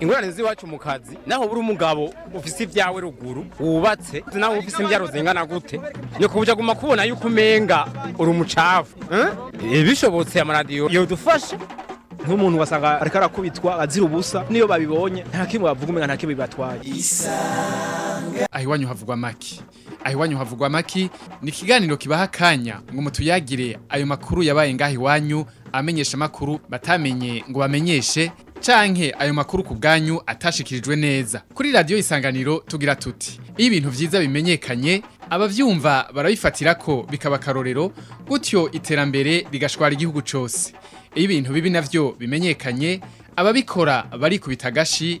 ingorane z'iwacu mu kazi naho buri umugabo ufise ibyawe ruguru wubatse naho ufise imbyaro zingana gute. Ni kubuja guma kubona yuko umenga uri umucafu eh? bishobotse amaradiyo yodufasha nk'umuntu wasanga ariko arakubitwa azira ubusa niyo babibonye nta kimwe bavuga umenga nta kimwe bibatwaye. Aho iwanyu havugwa maki. Aho iwanyu havugwa maki. Ni ikiganiro kibaha akanya ngo mutuyagire ayo makuru yabaye ngaho iwanyu amenyesha amakuru batamenye ngo bamenyeshe. Canke ayo makuru ku bwanyu atashikirijwe neza. Kuri radiyo isanganiro tugira tuti iyo ibintu vyiza bimenyekanye abavyumva barabifatira ko bikaba akarorero gutyo iterambere rigashwara igihugu cose. Iyo ibintu bibi navyo bimenyekanye ababikora barikubita agashi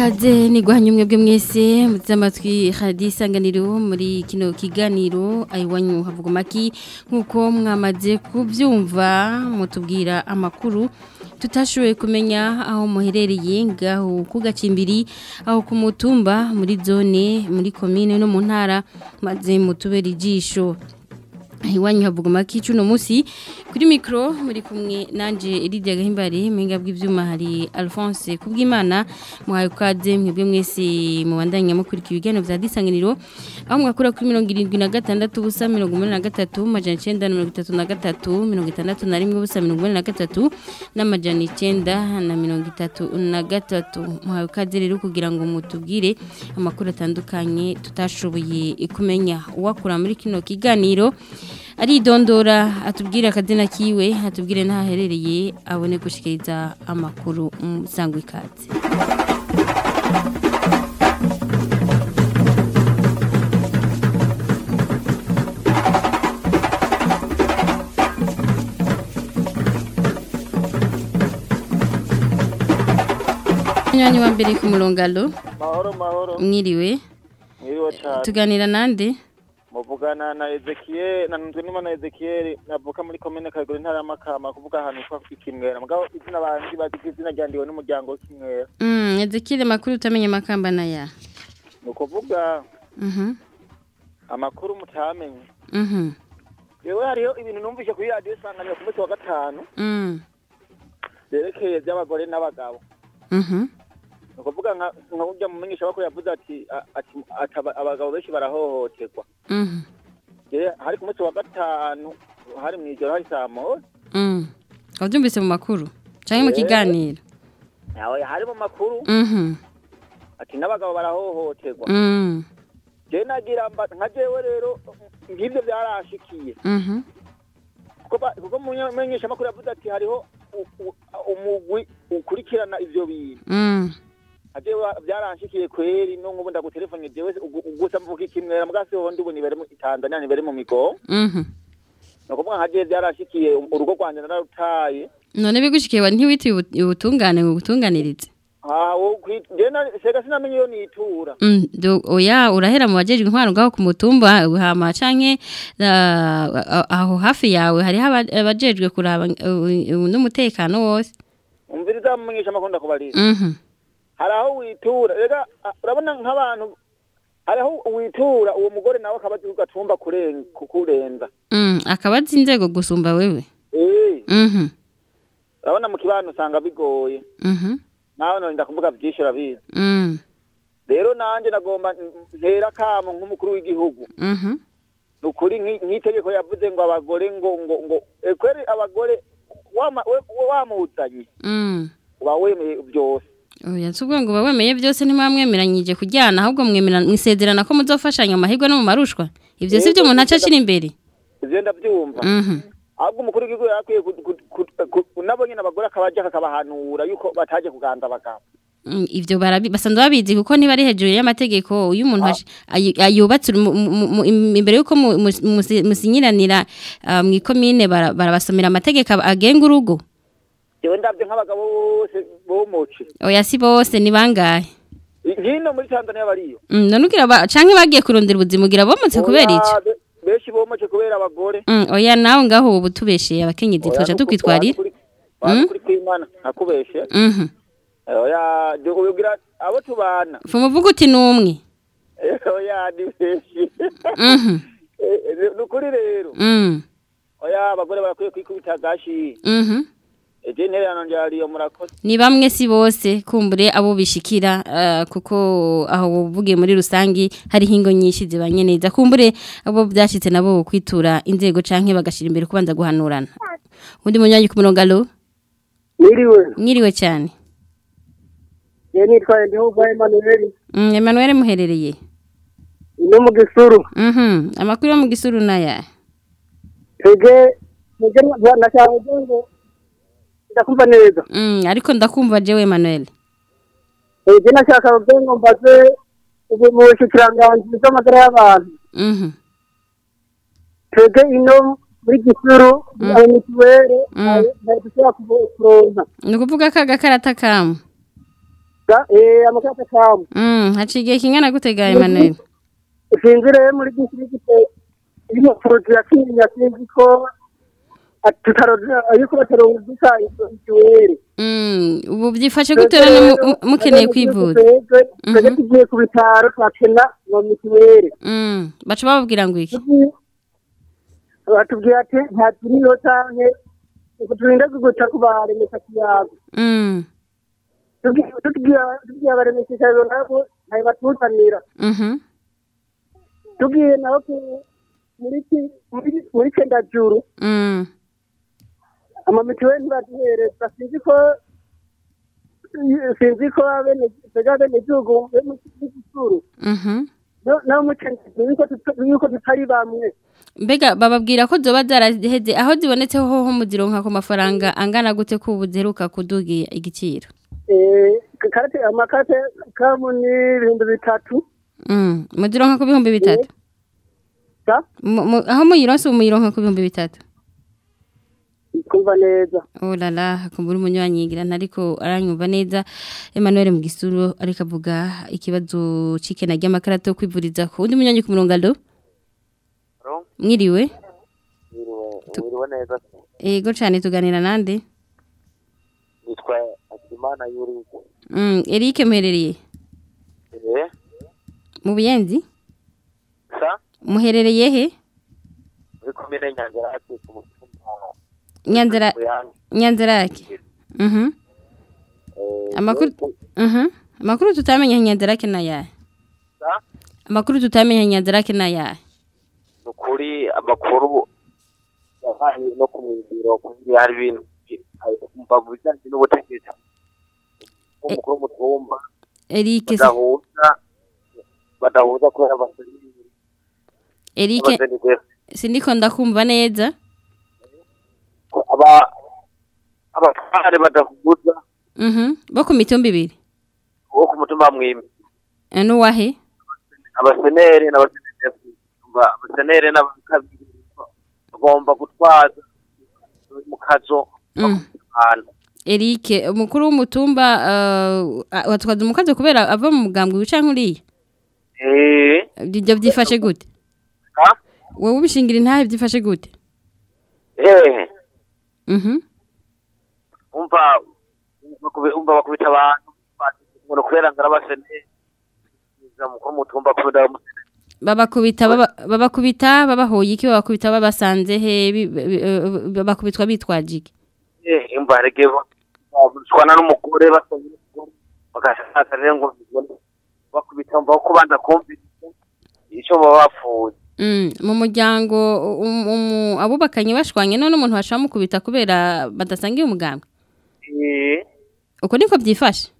Ikaze ni guhanya umwe bwe mwese muteze amatwi radiyo isanganiro muri kino kiganiro ayiwanyu havuga amaki nk'uko mwamaze kubyumva mutubwira amakuru tutashoboye kumenya aho muherereye ngaho ku gacimbiri aho ku mutumba muri zone muri komine no mu ntara maze mutubera ijisho. Iwanyu havuga amaki cy'uno munsi kuri mikoro muri kumwe nanjye iridiya gahimbare mwenga bw'ibyuma hari alphonse kubwimana muhaye ukaze mwebwe mwese mubandanya mukurikira ibiganiro bya disanganiro aho mwakura kuri mirongo irindwi na gatandatu ubusa mirongo umunani na gatatu amajana icyenda na mirongo itatu na gatatu mirongo itandatu na rimwe ubusa mirongo inani na gatatu n'amajana icyenda na mirongo itatu na gatatu. Muhaye ukaze rero kugira ngo mutubwire amakuru atandukanye tutashoboye kumenya uwakura muri kino kiganiro. Aridondora atubwire akazina kiwe atubwire n'ahaherereye abone gushikiriza amakuru musangwa ikaze umwanya wa mbere ku mulongalo mahoro mahoro. Mwiriwe. Mwiriwe cyane. Tuganira nande? Muvugana na Ezekiel na Nzunima na Ezekiel navuka muri komine Kagore ntara y'Amakamba kuvuga ahantu kwa Kimwera. Mugabo izina bandi bazi izina ryandiwe n'umuryango w'Ikimwera. Mm Ezekiel makuru utamenye makamba na ya? Ni ukuvuga mhm. amakuru mutamenye. Mhm. Yewe hariyo ibintu numvise kuri radiyo isanganiro ku munsi wa gatanu. Mm. Byerekeye by'abagore n'abagabo. Mhm. Ni ukuvuga nka burya mumenyesha bakuru yavuze ati abagabo benshi barahohoterwa. Mhm Je, hari ku munsi wa gatanu hari mu ijoro hari saa moya? Mm wabyumvise mu makuru? Cyangwa mu kiganiro? Nawe hari mu makuru? Mhm ati n'abagabo barahohoterwa. Je nagira nka jewe rero ngivyo byarashikiye. Kuko ba- kuko mumenyesha makuru yavuze ati hariho umugwi ukurikirana ivyo bintu. Nka jewe byaranshikiye kweri no ngubu ndagutelefone jewe gusa mvuga ikimwera mbwa si hondi ubu nibere mu Tanzania nibere mu migo. Mhm. No kuvuga nka jewe byarashikiye urugo rwanje nararutaye none bigushikiye wa ntiwiti ubutungane ngo gutunganirize sega sinamenye iyo nitura. Mm, oya urahera mu bajejwe intwaro ngaho ku mutumba hama canke ah, ah, aho hafi yawe hariho aba- abajejwe kuraba n'umutekano wose. Umviriza mumenyesha makuru ndakubarira Mhm. Hari aho witura rega urabona nk'abantu hari aho witura uwo mugore nawe akaba azi kugatumba kuren- kukurenza Mm, akaba azi inzego gusumba wewe eh Mhm. urabona mu kibano usanga bigoye Mhm. nawe none ndakuvuga byinshi urabizi Mm. rero nanjye nagomba ntera akamo nk'umukuru w'igihugu Mhm. ni ukuri nk'i- nk'itegeko yavuze ngo abagore ngo ngo ngo kweri abagore wamuzanye Mm. uba wemeye byose Subwo ngo bawemeye byose ntimwamwemeranyije kujyana ahubwo mwisezerana ko muzofashanya amahirwe no mu marushwa. Ivyo si byo umuntu aca ashira imbere. Ivyo ndavyumva Mhm. ahubwo umukuru w'igihugu yarakwiye nabo nyine abagore akabaja akabahanura yuko bataje kuganza abagabo. Mm, barabi basanzwe babizi kuko niba ari hejuru y'amategeko uyu umuntu aje- ayu- ayubatse mu- mu- mu- imbere yuko mu- mu- musi- musinyiranira ah, mu ikomine bara- barabasomera amategeko agenga urugo. Jewe ndabye nk'abagabo bose bomoce oya si bose ni bangahe hino muri tanzania bariyo Mm, none ugira ba canke bagiye kurondera ubuzima ugira bomotse kubera iki benshi bomoce kubera abagore Mm, oya nawe ngaho ubu tubesheye abakenyezi twaca tukwitwarira Mm. kuri kwimana nakubeshe Mhm. oya ugira abo tubana Fu muvuga uti numwe. oya ni benshi Mhm. Eh, ni ukuri rero Mm. oya abagore barakwiye kwikubita agashi Mhm. Ni bamwe si bose kumbure abo bishikira eh, kuko aho uvugiye muri rusangi hari hingo nyinshi zibanye neza kumbure abo byashitse nabo kwitura inzego canke bagashira imbere kubanza guhanurana. Undi munyanyi ku murongo alo Mwiriwe, mwiriwe cyane. ye nitwaye Ndihuva Emmanuel, Mm, Emmanuel muherereye. ino mu Gisuru. Mhm. Amakuru yo mu gisuru naya. Na- nashaka kugira ngo ndakumva neza. Mm, ariko ndakumva jewe Emmanuel. Twebwe nashaka kugira ngo mbaze ubu mu bushikiranganji bw'amagara y'abantu. Mhm. Twebwe ino muri Gisuru, Mm. hari mituweli, Mm. hari- hari dushobora kuvo- kuronka. Ni ukuvuga ka gakarata kamu. Ga- eh, amakarita kamu. Mm, hacigiye kingana gutega Emmanuel. Sinzi rero muri Gisuru gite- ino poroduwi ya Kinyinya sinzi ko at- tutaronka- ariko bataronka dusa mituweli. Mm, ubu byifashe gute rero mu- mu- mukeneye kwivuza? twebwe tugiye ku bitaro twakena ngo mituweli. Mm, baca bababwira ngo iki? batubwira ati nta turiyo canke ngo turinde kuguca ku baremesha kiyago Mm, tugiye abaremesha kiyago nabo ntayo batuzanira tugiye naho ku- muri cendajuru Mm, amamituweli ntibaduhereza sinzi ko sinzi ko abene twebwe abenegihugu be mu gisuru mhm. naho mu cendajuru yuko tuta- yuko tutari bamwe Mbega bababwira ko zoba zaraheze aho zibonetse ho ho muzironka ku mafaranga angana gute ko ubu ziheruka kuduga igiciro? Eh, karate amakate kamu ni ibihumbi bitatu Mm, muzironka ku bihumbi bitatu. Aho muyironse ubu muyironka ku bihumbi bitatu. Kumva neza Oh la la, kumbura umunywanyigira ariko aranyumva neza. Emmanuel Mugisuru ariko avuga ikibazo cikena ry'amakarata yo kwivuriza ko undi munyanyi ku murongo alo. Mwiriwe. wiriwe neza Ego cyane tuganira nande. nitwa Akimana Yurike Mm, Eric muherereye eh mu buyenzi? sa Muherereye he? muri komine Nyanzarake ku mutumba Nyanzara Buyange Nyanzarake. Mhm. eh Amakuru Mhm. Amakuru tutamenya Nyanzarake na ya. sa Amakuru tutamenya Nyanzarake na ya. nukuri amakuru yabaye no kumwibiro kugira hari ibintu umva mu bijyanye n'ubutegetsi umukuru w'umutumba Eric se- badahuza badahuza kubera abaseneri Eric abaseneri sindiko ndakumva neza. aba abatware badahuza Mhm. Bo ku mitumba ibiri. wo ku mutumba mwimbi Eh, Nuwahe? abaseneri n'abaseneri abaseneri n'abakabiri bagomba gutwaza mu kazo Mm. Eric umukuru w'umutumba uh, watwaza umukazi kubera ava mu mugambwe wica nkuriye. eh Ibyo byifashe gute? Wowe ubishingira intahe byifashe gute? eh Mhm. Umva umva bakubita abantu umuntu kubera ngo arabaseneri iza mukuru w'umutumba kubera Babakubita baba- babakubita babahoye iki? Babakubita babasanze he? Bi- bi- bi- babakubitwa bitwaje iki? eh umva harege bashwana n'umugore basanye bagashaka rero ngo bakubita umva ko banza kumvise icyo baba bapfuye. Mm, mu muryango um, abubakanye bashwanye none umuntu bashamukubita kubera badasangiye umugambwe. Eh Uko niko byifashe.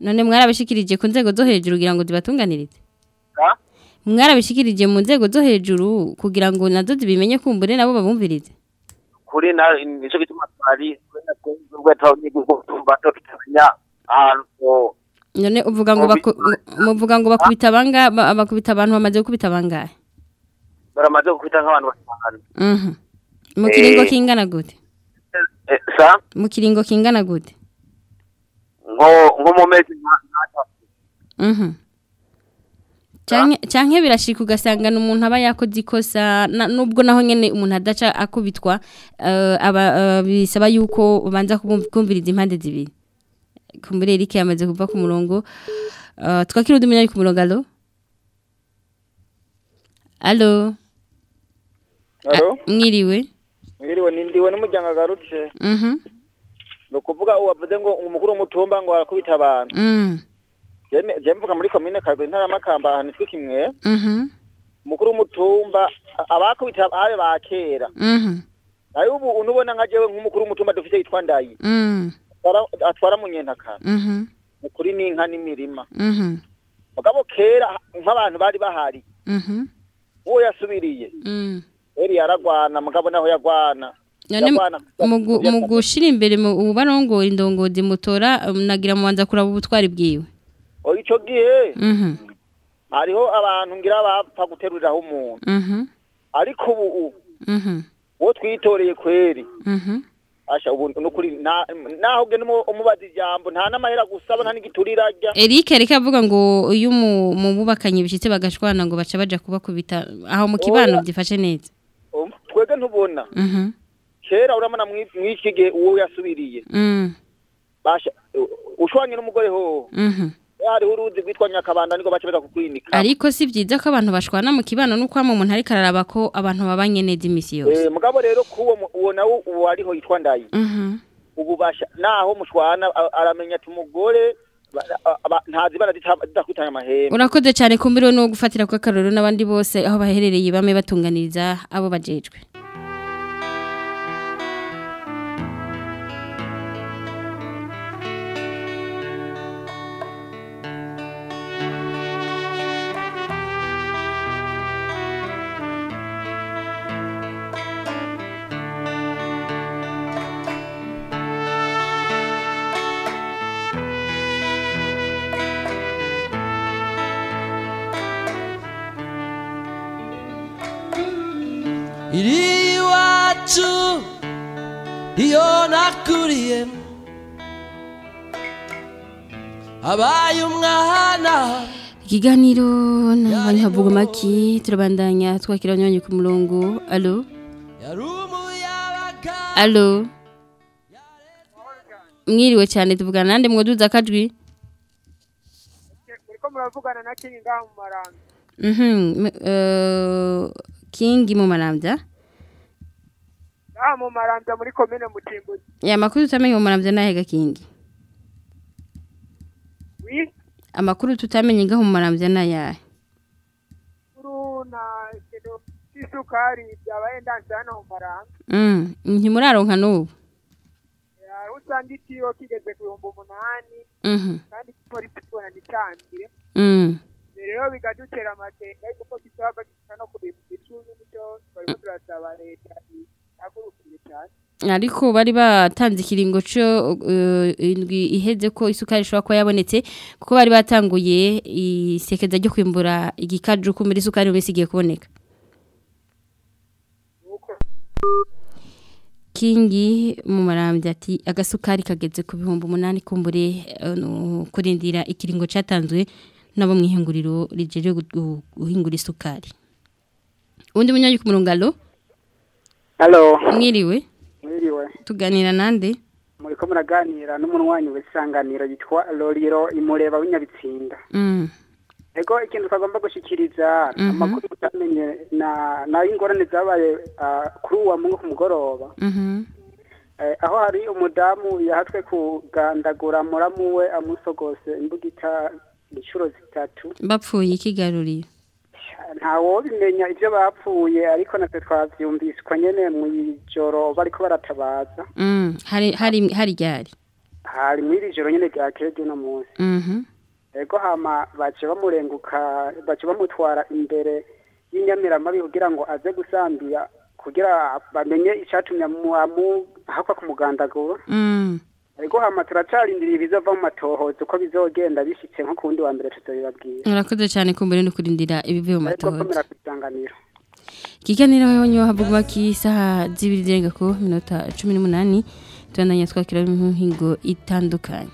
None mwarabishikirije ku nzego zo hejuru kugira ngo zibatunganirize. Mwarabishikirije mu nzego zo hejuru kugira ngo na zo zibimenye kumbure nabo babumvirize. kuri na ni cyo gituma twari twebwe twabonye tumba tutamenya ahantu None uvuga ngo muvuga ngo bakubita banga ba- bakubita abantu bamaze gukubita bangahe? baramaze gukubita nk'abantu batanu Mhm. Mu kiringo kingana gute? Eh, mu kiringo kingana gute? Nko mu mezi nka- nk'atatu Mhm. Canke birashika ugasanga umuntu aba yakoze ikosa nubwo naho nyene umuntu adaca akubitwa eh, aba eh, bisaba yuko ubanza kumviriza impande zibiri. Kumbure Eric yamaze kuva ku murongo. Twakira undi munyari ku murongo alo alo Alo? Mwiriwe Mwiriwe nindiwe n'umuryango agarutse. mhm Ni ukuvuga uwavuze ngo umukuru w'umutumba ngo arakubita abantu. mm mvuga muri komine Kagwe intara y'Amakamba ahantu twi kimwe. mhm Umukuru w'umutumba a- abakubita abe ba kera. mhm Nayo ubu unubona nka jewe nk'umukuru w'umutumba dufite yitwa Ndayi. mm Atwara- mu nyentakara. mhm Ukuri n'inka n'imirima. mhm Mugabo kera nk'abantu bari bahari. mhm Uwo yasubiriye. Mm Eri yaragwana mugabo naho yagwana. None mu gu- mu gushira imbere mu ubarongora indongozi mutora um, nagira mubanza kuraba ubutwari bwiwe. O ico gihe? Mhm. Hariho abantu ngira bapfa guteruriraho umuntu. mhm. Ariko ubu mhm. Uwo twitoreye kweri. Asha ubu nukuri na naho ugenda umu- umubaza ijambo nta n'amahera gusaba nta n'igiturire arya. Eric reka avuga ngo iyo mu mu bubakanye bishitse bagashwana ngo baca baja kubakubita aho mu kibano byifashe neza. Um, Twebwe ntubona. mhm Kera uramana mwi- mw'iki gihe uwo yasubiriye. mm ushwanye n'umugore ho. mhm Hariho uruzi rwitwa Nyakabanda niko baca baza kukwinika. ariko si byiza ko abantu bashwana mu kibano nuko ama umuntu ariko araraba ko abantu babanye neza imisi yose Eh mugabo rero kuwo uwo nawo uwo ariho yitwa Ndayi. mhm Ubu basha naho mushwana aramenya ati umugore ntazi baradakutanya amahembe. urakoze cyane kumbiriwe no gufatira kwa karoro n'abandi bose aho baherereye bame batunganiriza abo bajejwe ikiganiro n'abanyavuga maki turabandanya twakira abanywanyi ku murongo alo. Alo? Mngiri mwiriwe cyane tuvugana nande mwaduza akajwi? Muriko muravugana na kingi ngaha mu maranga mhm eh, kingi mu marambya ngaha mu marambya muri komine mutimbuzi. Ya makuru tutamenye mu marambya nahega kingi wi amakuru tutamenye ngaho mu marambya nayahe c'isukari byabaye ndanse hano mu maranga mm ntimuraronka n'ubu? Aho usanga ikiro kigeze ku bihumbi umunani mhm kandi polisi tubona ntitangire mm. Rero bikadutera amakenga yuko kitaba gisa no ku bintu icumi ni cyo barimo turasaba leta ihagurukire cyane. Ariko bari batanze ikiringo cyo eh, indwi iheze ko isukari ishobora kuba yabonetse kuko bari batanguye isekeza ryo kwimbura igikaju ko muri isukari mu minsi igiye kuboneka. Kingi mu marambya ati agasukari kageze ku bihumbi umunani kumbure no kurindira ikiringo cyatanzwe nabo mu ihinguriro rijeje gu- guhingura isukari. Undi munyanyi ku murongo alo mwiriwe. Mwiriwe tuganira nande muriko muraganira n'umunwanyi w'isanganiro yitwa loriro imureba w'inyabitsinda mm. ego ikintu twagomba gushikiriza Mhm. amakuru tutamenye na ingorane zabaye ah, kuri uwa mungu ku mugoroba Mhm. Eh, aho hari umudamu yahatswe kugandagura muramu we amusogose imbugita inshuro zitatu bapfuye ikigaruriye ntawobimenya ibyo bapfuye ariko natwe twavyumviswa nyene mw'ijoro bariko baratabaza. Mm. hari hari hari ryari? Hari mw'iri joro nyene ryakeye ry'uno munsi. Mhm ego hama bace bamurenguka bace bamutwara imbere y'inyamiramabi kugira ngo aze gusambira kugira bamenye icatumye amu- amu- ahakwa ego hama turacarindiriye ibizova mu matohoza uko bizogenda bishitse nko kuwundi wa mbere tuzobibabwira urakoze cyane kumbere no kurindira ibivuye mu ariko matohoza komera kwisanganiro ikiganiro wanyo havugwa ki isaha zibiri zirenga ku minota cumi n'umunani tubandanya twakira mu nkingo itandukanye.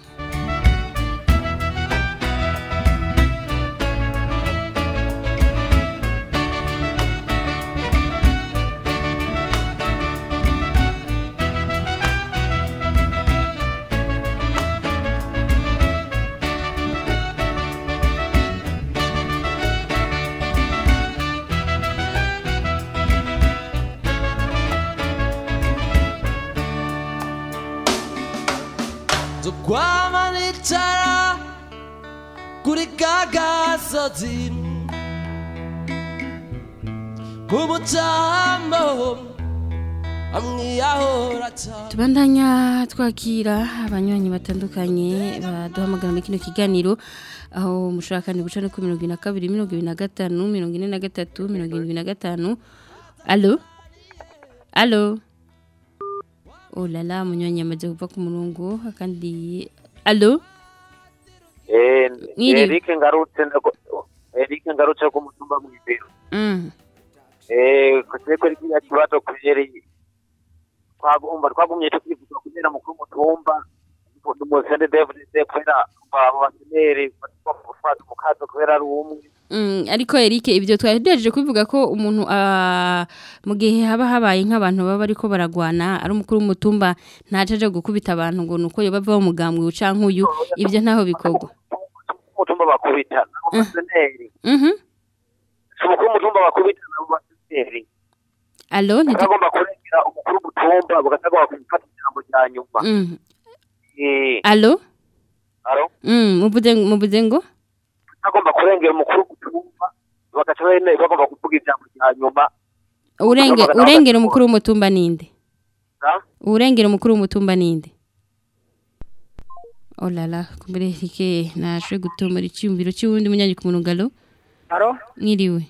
K'umutambo tubandanya twakira abanywanyi batandukanye baduhamagara muri kino kiganiro. Aho mushobora kandi guca no ku mirongo ine na ine na gatatu mirongo irindwi na gatanu. Alo olala kuva ku murongo kandi alo Eh, Mwiriwe. Eric ngarutse ndago- Eric ngarutse ku mutumba mw'ibiro mm. eh kose ko kiriya kibazo kujeri twagomba twagumye tukivuga kubera mukuru mutumba umusende David Sekwera abaseneri batwafata mukazo kubera ari umwe Mm, ariko Eric ibyo twahejeje kubivuga ko umuntu ah, mu gihe haba habaye nk'abantu baba ariko baragwana ari umukuru w'umutumba ntacaje gukubita abantu ngo nuko yoba bava umugambwe uca nk'uyu ibyo ntaho bikorwa. Umutumba bakubita abaseneri Mhm. umukuru w'umutumba bakubita abaseneri Allo ntiti bagomba kurengera umukuru w'umutumba bagatagomba kumufata ijambo rya nyuma. Mm. eh. Allo? Aro Mm, muvuze ngo? Bagomba kurengera umukuru w'umutumba bagaca bene bagomba kuvuga ijambo rya nyuma. Urenge urengera umukuru w'umutumba ninde? Urengera umukuru w'umutumba ninde? Olala la la kumbere Eric nashoye gutomora icyumviro cy'uwundi munyanyi ku munungalo aro mwiriwe.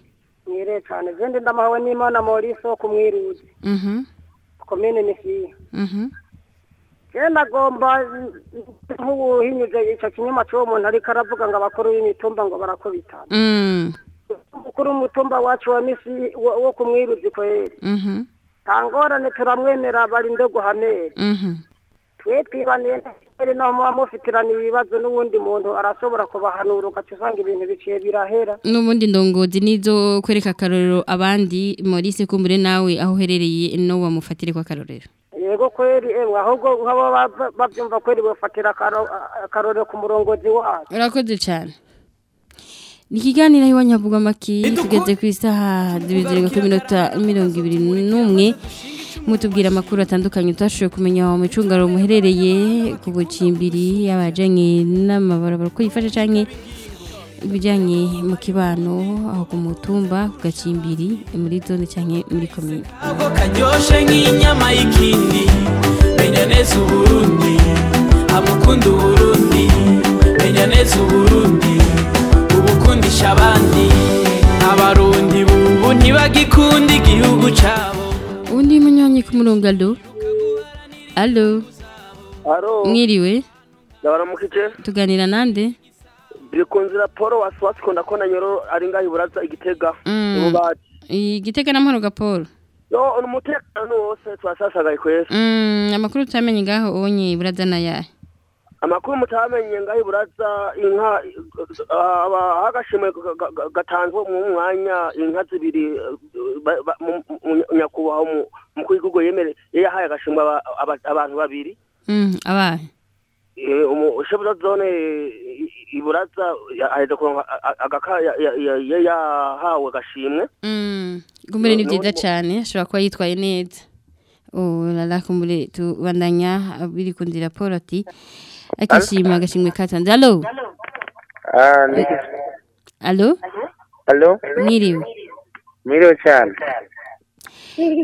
Mwire cyane. Zende ndamahawe n'imana maurice wo mwiriwe Mhm. Komine ni mhm genda agomba nk'ubuhinyuze icyo kinyoma cy'uwo muntu ariko aravuga ngo abakuru b'imitumba ngo barakubitana Mm. umukuru w'umutumba wacu wa misi wo kumwiruzi kweri nta ngorane turamwemera barinde guhamera Mhm. twe twibaniye naho muba mufitirana ibibazo n'uwundi muntu arashobora kubahanura ugaca usanga ibintu biciye birahera Nubundi ndongozi nizo kwereka akarorero abandi Maurice kumbure nawe aho uherereye no wamufatire kwa karorero. Yego kweri emwe ahubwo nk'abo babyumva kweri bafatira akaro- akarorero ku murongozi wacu. Urakoze cyane. Ni ikiganiro iwanyu havugwa maki tugeze ku isaha zibiri ku minota mirongo ibiri n'umwe. Mutubwira amakuru atandukanye utashoboye kumenya mu micungaro muherereye ku bucimbiri yabajanye n'amabarabara ko yifashe canke ibijyanye mu kibano aho ku mutumba ku gacimbiri muri zone cyangwa muri komine Ako karyoshe nk'inyama y'ikindi menya neza uburundi amukunda uburundi menya neza uburundi ubukundisha abandi. Abarundi bubu ntibagikunda igihugu cabo undi munyonyi ku murongo alo alo mwiriwe? Ndabaramukije. tuganira nande? Biri ku nzira Paul wasiwasi ko ndakona nyoro ari ngaho iburaza igitega. Mm. Igitega n'amahoro gaporo Yo, ni umutekano wose twasasagaye kwese. Mm, amakuru tutamenye ngaho onye buraza na yahe Amakuru mutamenye ngaho iburaza inka aba agashimwe ga- ga- ga- gatanzwe mu mwanya inka zibiri nyakubahwa mu- mukuru w'igihugu yemere yahaye agashimwe aba- aba- abantu babiri. Mm, abahe Eh, umu shebuza zone iburaza aheza kuronka a- a- agaka ya- ya- ya- ya- yahawe agashimwe. Mm, kumbure ni byiza cyane ashobora kuba yitwaye neza oh lala kumbure tubandanya biri kundi raporo ati akishima agashimwe katanze alo alo Allo? mwiriwe Mwiriwe cyane.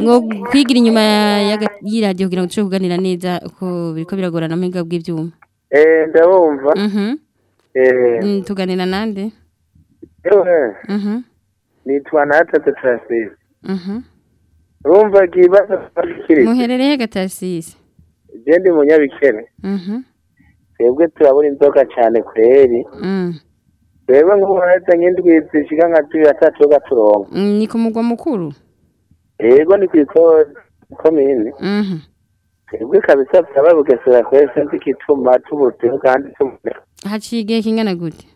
ngo kwigira inyuma ya- y'iradiyo kugira ngo dushobore kuganira neza uko biriko biragorana mu bw'ibyuma Eh, ndabumva. Mhm. Eh, Mm, tuganira nande ewe, Mhm. nitwa Natate Francis. Mhm. Urumva ikibazo kiri. muherereye gatasisi Je ndi munyabikene Mhm. Twebwe turabura inzoka cyane kweri. mhm Twebwe ngo nk'indwi zishika nka tubiri atatu gaturonka. Mm, ni ku mugwa mukuru Yego ni kw'iko komine. Mhm. Twebwe kabisa byaba bugesera kwese sinzi igituma tubuteho kandi tuboneka haciye igihe kingana gute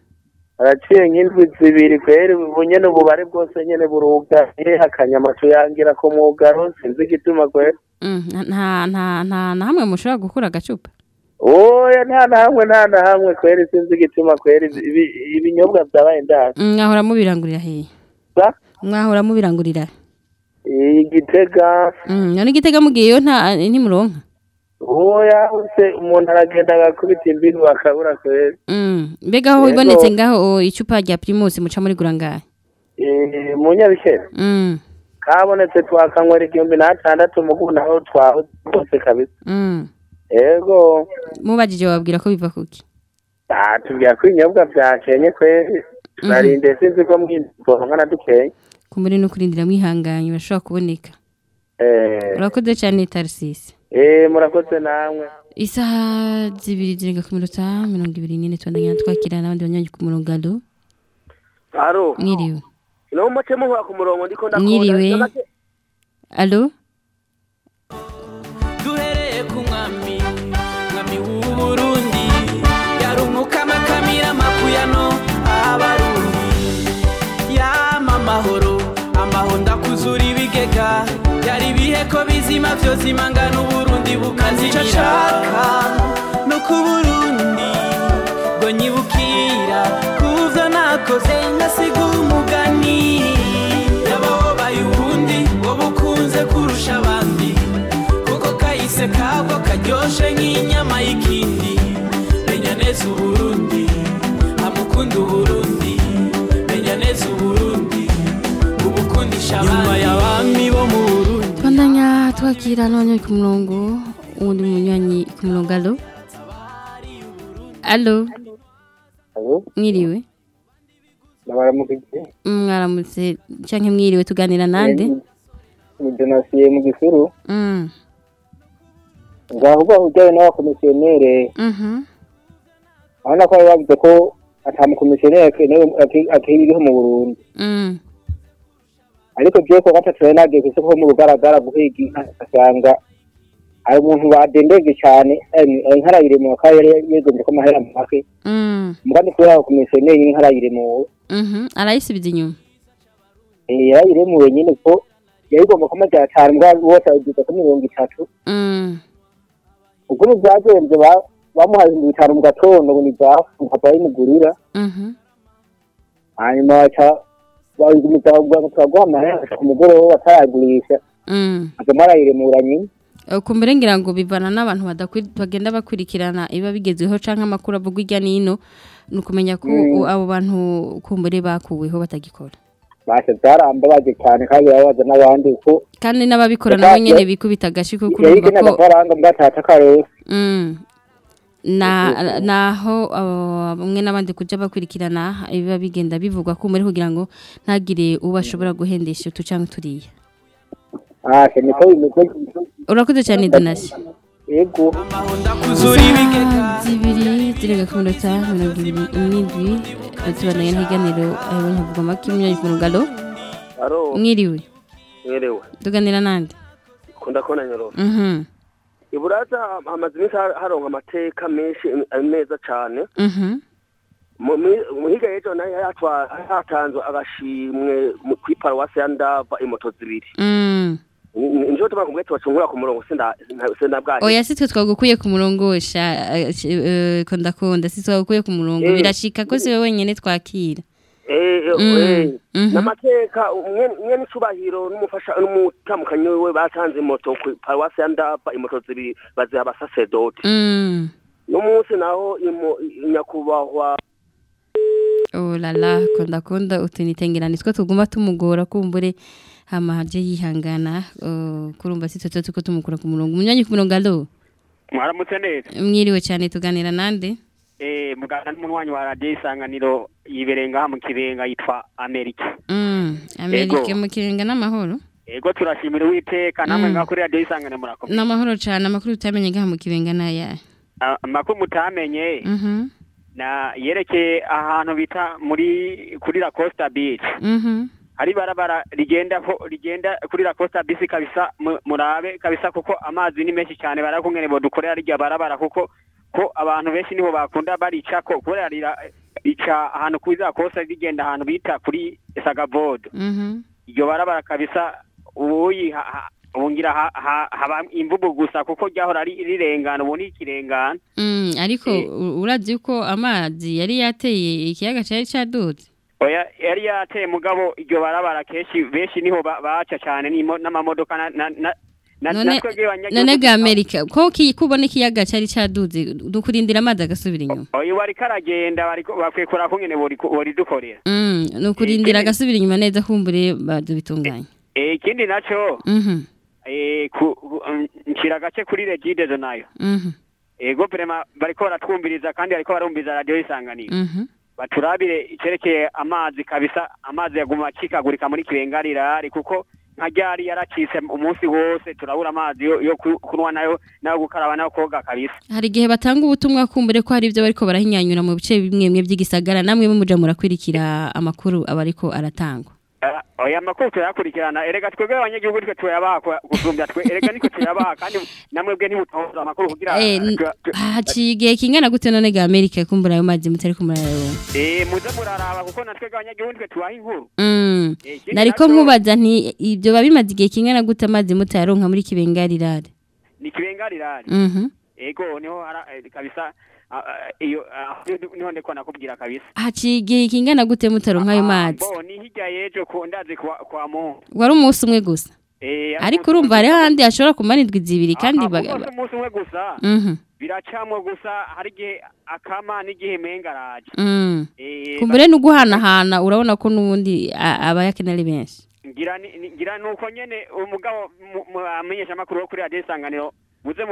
haraciye nk'indwi zibiri kweri ubu nyene ububare bwose nyene burugaye akanyama tuyangira ku mwugaro sinzi igituma kweri Mm, nta nta nta na hamwe mushobora gukura agacupa oya nta na hamwe nta na hamwe kweri sinzi igituma kweri ibi- ibinyobwa byabaye ndasi Mm, mwahora mubirangurira hehe mwahora mubirangurira igitega. Mm, none igitega mugiyeyo nta ntimuronka oya use umuntu aragenda agakubita imbibi bakabura kwera Mm, mbega aho ibonetse ngaho o, icupa rya primus muca muri guranga Eh, mu nyabikere Mm, kabonetse twakanywera igihumbi n'atandatu mugunda ho twabuze rwose kabisa. Mm. ego. Mubajije wabwira ko biva kuki? Ah, tubwira ko ibinyobwa byakenye kweri narinde sinzi ko mwinzibona nkana dukeye kumuri no kurindira mwihanganye bashobora kuboneka. Eh, urakoze cyane tarisisi eh, murakoze namwe. Isaha zibiri zirenga ku minota mirongo ibiri n'ine tubandanya twakira n'abandi banywanyi ku murongo aro mwiriwe. Naho make muhora ku murongo ndiko ndakora mwiriwe. Alo? Bizima vyose imangana uburundi bukazimira nshaka no ku burundi ngo nyibukira kuvyo nakoze ngasiga umugani. Yababaye uburundi ngo bukunze kurusha abandi kuko kahise kabwo karyoshe nk'inyama y'ikindi. Menya neza uburundi amukunda uburundi. Menya neza uburundi ubukundisha abandi. Twakira n'abanywanyi ku murongo uwundi munywanyi ku murongo alo. Alo? Mwiriwe mwaramutse canke mwiriwe tuganira nande? Ni donasiye mu gisuru Mm, ngaho ubwo ujyayo n'abakomisiyonere mhm, urabona ko bari bavuze ko atamukomisiyoneri akiriho mu burundi. Mm, ariko jewe ko gatatu rero nagiye ku isoko mu rugaragara guhiga inka asanga hari umuntu badendeje cyane inka arayiremuwe akaba yari yegombye ko amahera make mm, mugandi kubera abakomisiyoneri inka arayiremuwe mhm. arayisubiza inyuma. Eh, yarayiremuwe nyine ko yari igomba kuba amajana atanu mbwa bose ayigeza kuri mirongo itatu. Mm, ubwo ubu byagenze ba- bamuhaye ibihumbi bitanu mu gatondo ngo ni byafu papa yimugurira mhm, hanyuma turaguha amahera aca ku mugoroba ataragurisha mm. agama arayiremura nyine kumbere ngira ngo bivana n'abantu bagenda bakurikirana iba bigezweho canke amakuru avugwa irya nino ni ukumenya ko Mm. abo bantu kumbure bakuweho batagikora basha byarambabaje cyane kandi birababaza n'abandi kuko kandi n'ababikora nabo nyene bikubita agashi kuko urumva ko Mm. na naho abo bamwe n'abandi kuja bakurikirana ibiba bigenda bivugwa kumbure kugira ngo ntagire uwo bashobora guhendesha utu canke turiya urakoze cyane donasi yego. Zibiri zirenga ku minota mirongo ibiri n'indwi tubandanya n'iganiro aho nkavuga amaki imyanya ku murongo alo. Aro mwiriwe. Mwerewe tuganira nande kunda kona nyoro. Iburaza hamaze iminsi har- haronka amateka menshi meza cane. Mhm Mu- muhiga y'ejo na yo yatanzwe agashimwe mu- kwi paruwasi ya ndava imoto zibiri. Mm. Injo tuba kumwe tubacungura ku murongo sinda sinda bwaje oya si twe twagukuye ku murongo sha eh, eh, konda konda si twagukuye ku murongo. Eh. birashika ko siwe wenyene twakira. Mm, mhm. n'amateka umwe- n'icubahiro n'umufasha n'umutamukanyi wiwe batanze imoto ku paruwasi ya ndava imoto zibiri baziha abasasedoti mm. N'umunsi naho nyakubahwa oh la la konda konda utunitengera nitwe tuguma tumugora kumbure hama haje yihangana. Uh, kurumva si twe tuko tumukura ku murongo. Umunyanya ku murongo alo mwaramutse neza mwiriwe cyane tuganira nande? Eh mugana n'umunywanyi wa radiyo isanganiro yibereye ngaha mu kibenga yitwa amerika mm amerika mu kirenga n'amahoro. Ego turashimira uwiteka namwe Mm. ngaha kuri radiyo isanganiro murakomeye n'amahoro cyane amakuru utamenye gaha mu kibenga naya Ah, amakuru mutamenye. Mhm na yerekeye ahantu bita muri kuri la costa beach. Mhm hari barabara rigenda rigenda kuri la costa bisi kabisa mu- murabe kabisa kuko amazi ni menshi cyane barakungene bodukorera rya barabara kuko ko abantu benshi ni ho bakunda barica ko kubera rira rica ahantu kuri za costa rigenda ahantu bita kuri sagavodo Mhm. iryo barabara kabisa ubuyi ha- ha- ubu ngira ha- ha- haba imvubu gusa kuko ryahora ri- rirengana ubu ntikirengana Mm, ariko u- urazi yuko amazi yari yateye ikiyaga cari cadutse? Oya yari yateye mugabo iryo barabara kenshi benshi ni ho ba- baca cyane n'amamodoka na na na na- none ga Amerika ko kubona ikiyaga cari caduze dukurindira amazi agasubira inyuma. Oya wari karagenda bariko bakwekura kungene bori bori dukorera. Mm, nukurindira agasubira inyuma neza kumbure badubitunganya eh ikindi naco Mhm. eh ku ku- um, nshira gace kuri regidezo na yo Mhm. ego prema bariko baratwumviriza kandi bariko barumviriza radio isanganiro. Mhm. baturabire icyerekeye amazi kabisa amazi yaguma acikagurika muri kibengarirari kuko nka ryari yaracitse umunsi wose turabura amazi yo, yo ku- kunywa na yo na yo gukaraba na yo koga kabisa. Hari igihe batanga ubutumwa kumbure ko hari ibyo bariko barahinyanyura mu bice bimwe bimwe by'igisagara namwe muja murakwirikira amakuru aba ariko aratangwa. Oya makuru turayakurikirana erega twebwe abanyagihugu nitwe tuyabaha gusumbya twe erega nitwe tuyabaha kandi namwe bwe ntimutoza amakuru kugira Eh, haciye igihe kingana gute none ga Amerika kumbura ayo mazi mutari kumurayabona eh muze muraraba kuko natwe abanyagihugu nitwe tubaha inkuru Mm. Eh, nariko nkubaza nti ibyo babimaze igihe kingana gute amazi mutayaronka muri kibengarirare ni kibengarirari Mhm. ego ni ho eh, kabisa iyo ah, ni ho ndiko nakubwira kabisa. Haciye kingana gute mutaronka ayo mazi? bo ni hirya yejo ndazi kwa kwa mu wari umunsi umwe gusa? Eh ariko urumva hariho ahandi hashobora kumara indwi zibiri kandi umunsi umwe gusa. Mhm. biracamwe gusa hari igihe akama n'igihe mengaraje Mm. eh kumbure no guhanahana urabona ko n'ubundi a- abayakenera ari benshi. Ngira ni- ni- ngira nuko nyene umugabo mu- mu- amenyesha amakuru yo kuri radio isanganiro muze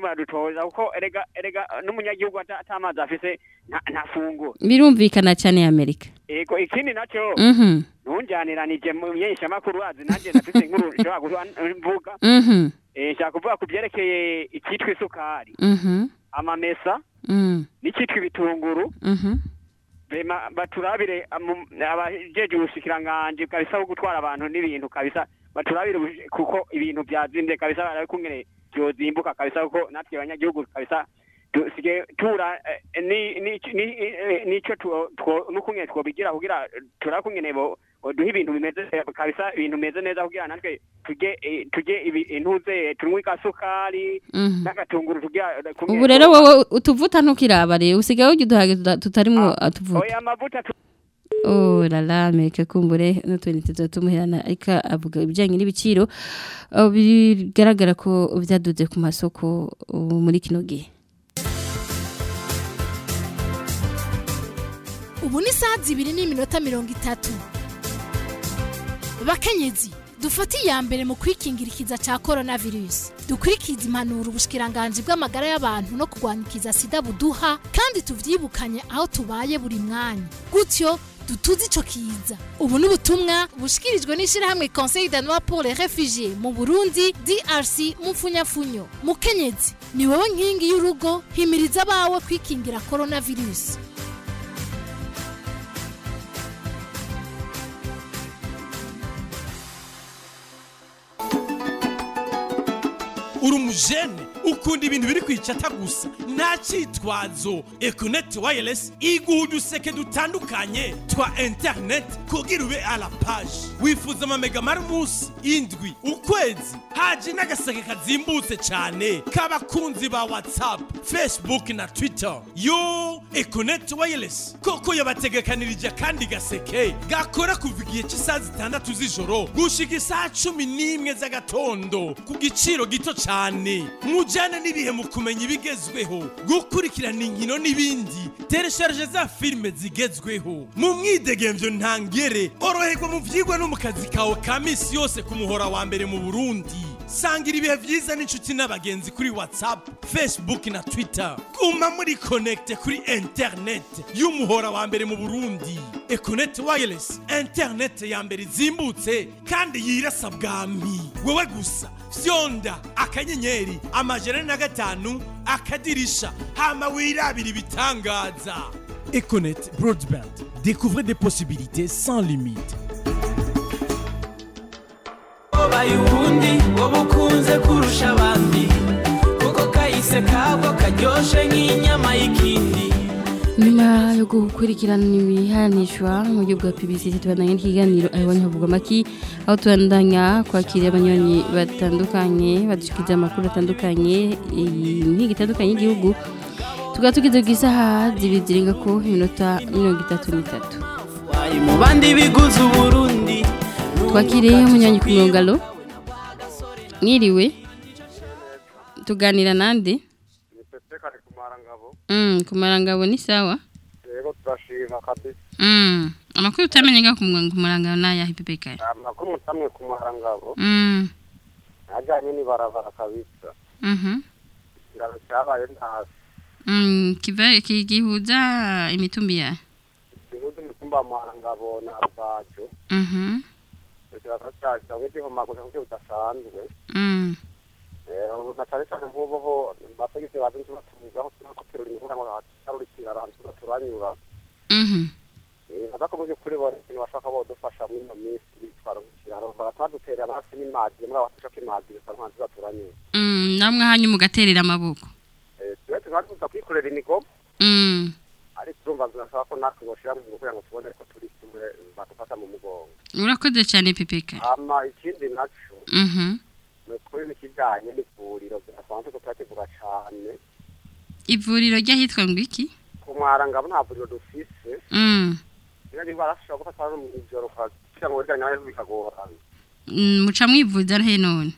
muradutoza kuko erega erega n'umunyagihugu ata- atamazi afise nta- ntafungura birumvikana cyane Amerika ego ikindi naco Mhm. ntunjaniranije mu menyesha amakuru wazi nanje ndafise inkuru nshobora kuvuga Mhm. eh nshaka kuvuga ku byerekeye icyitwa isukari Mhm. amamesa Mm. n'icyitwa ibitunguru bema baturabire abajeje ubushikiranganje kabisa bwo gutwara abantu n'ibintu kabisa baturabire kuko ibintu byazimbye kabisa barabikungene byozimbuka kabisa kuko natwe abanyagihugu kabisa dusige tura eh, ni ni ni- eh, nico tuo- two- n'ukungene twobigira kugira turakungene bo duha ibintu bimeze kabisa ibintu bimeze neza kugira natwe tujye eh, tujye intuze tunywe kasukari Mhm. n'agatunguru tugira ubu rero wowe utuvuta ntukiraba rero usigaye tuta- tutarimwo atuvuta oya amavuta Oh la la Amerika kumbure n'utundi tuzo tumuherana ariko avuga ibijyanye n'ibiciro aho bigaragara ko byaduze ku masoko ubu muri kino gihe. Ubu ni saa zibiri n'iminota mirongo itatu. Bakenyezi dufate iya mbere mu kwikingira ikiza cya korona virusi dukurikize impanuro ubushikiranganji bw'amagara y'abantu no kurwanya ikiza sida buduha kandi tuvyibukanye aho tubaye buri mwanya. Gutyo dutuze ico kiza. Ubu ni ubutumwa bushikirijwe n'ishirahamwe conseil danois pour les mu burundi drc mu mfunyafunyo. Mukenyezi ni wowe nkingi y'urugo himiriza abawe kwikingira korona virusi uri umujene ukunda ibintu biri kwicata gusa. Nta cyitwazo. Ekoneti wayiresi iguha uduseke dutandukanye twa interineti kugira ube a la paji wifuza amamega mari umunsi indwi. Ukwezi? Haje n'agaseke kazimbutse cyane k'abakunzi ba watsapu fesibuke na twita yo ekoneti wayiresi koko yabategekanirije akandi gaseke gakora kuva igihe cy'isaha zitandatu z'ijoro gushika isaha cumi n'imwe z'agatondo ku giciro gito cyane. Mujyane n'ibihe mu kumenya ibigezweho gukurikirana inkino n'ibindi. Teresharije za filime zigezweho. Mu mwidegemvyo ntangere oroherwa mu vyigwa no mu kazi kawe ka misi yose ku muhora wa mbere mu burundi. Sangira ibihe vyiza n'inshuti n'abagenzi kuri whatsapp facebook na twitter. Guma muri connecte kuri internet y'umuhora wa mbere mu burundi. Econet wireless internet ya mbere izimbutse kandi yirasa bwami wewe gusa fyonda akanyenyeri amajana na gatanu akadirisha hama wirabira ibitangaza Econet Broadband découvrez des possibilités sans limite. Ubaye uwundi wowe ukunze kurusha abandi. Kuko kahise kagwa karyoshe nk'inyama y'ikindi. Nyuma yo gukurikirana ibihanishwa mu buryo bwa PBC tubandanya n'ikiganiro ayibonye havugwa amaki aho tubandanya kwakira abanywanyi batandukanye badushikiriza amakuru atandukanye imihigo itandukanye y'igihugu tukaba tugeze ku isaha zibiri zirenga ku iminota mirongo itatu n'itatu. Twakiriye umunywanyi ku murongo alo mwiriwe. Tuganira nande? Mm, kumarangabo ni sawa. Rero turashima kabisa. Mm, amakuru utamenye nga ku marangabo naya hipepeka amakuru mutamwe ku marangabo Mm, ajyanye n'ibarabara kabisa. Mhm. ikiraro cyabaye ntasi Mm, kiva kigihuza imitumbi ya? Igihugu umutumba wa marangabo na rwacyo Mhm. ikiraro cyacu cyangwa igihomagura ku buryo budasanzwe Mm. rero na cyane cyane nk'ubu ho abategetsi baje abantu tuba turanyura Mhm. mu by'ukuri bo ikintu bashaka bodufasha muri ino minsi bitwara nk'ikiraro baratadutera hasi n'imazi muri abafasha ko imazi bisa nk'aho tuba turanyura Mm, namwe hanyu mugaterera amaboko tube tuzaduza kwikorera imigogo Mm. ariko urumva zirasaba ko natwe boshira mu kugira ngo tubone ko turi kumwe badufata mu mugongo urakoze cyane pepeka hama ikindi Mhm. ni ukuri n'ikijanye n'ivuriro birasanzwe ko turakivuga cane ivuriro ryahitwa ngo iki ku mwarangabo nta vuriro dufise. Mm. rero niba barashobora gufata no mw'ijoro kugira ngo burya nawe bikagorana Mm, muca mwivuza he none?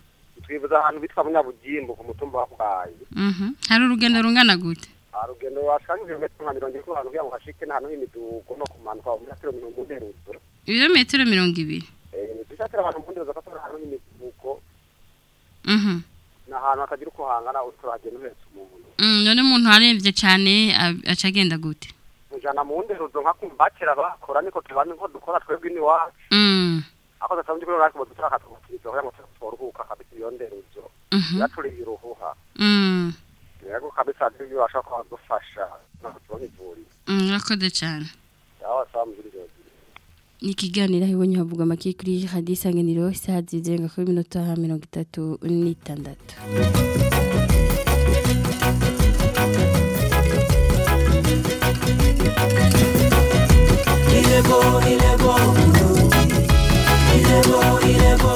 Twibuza ahantu bitwa munyabugimbu ku mutumba wa bwayi. Mhm. hari urugendo rungana gute? Urugendo washaka ibirometero nka mirongo ine ahantu kugira ngo hashike n'ahantu h'imidugo no kumanuka mu metero mirongo ine ibirometero mirongo ibiri. Dushatira abantu mu ndezo ko ahantu h'imidugo Mhm. Ni ahantu hatagira uko hangana uriko uragenda uhetse umuntu. Mm, none umuntu aremvye cyane aca agenda gute? Mujana mu nderuzo nka kumbakira bakora niko tubane nko dukora twebwe iwacu Mm. ako dasanzwe kuri natwe dushaka tukutiriza kugira ngo turuhuka kabisa iyo nderuzo Mhm. yaturiye uruhuha Mm. yego kabisa n'ibyo bashaka kudufasha no kutubona ivuriro. Mm, urakoze cyane. Ijoro ni ikiganiro aho ibonye havuga make kuri radiyo isanganiro isaha zirenga kuri minota mirongo itatu n'itandatu. Irego, irego, irego, irego,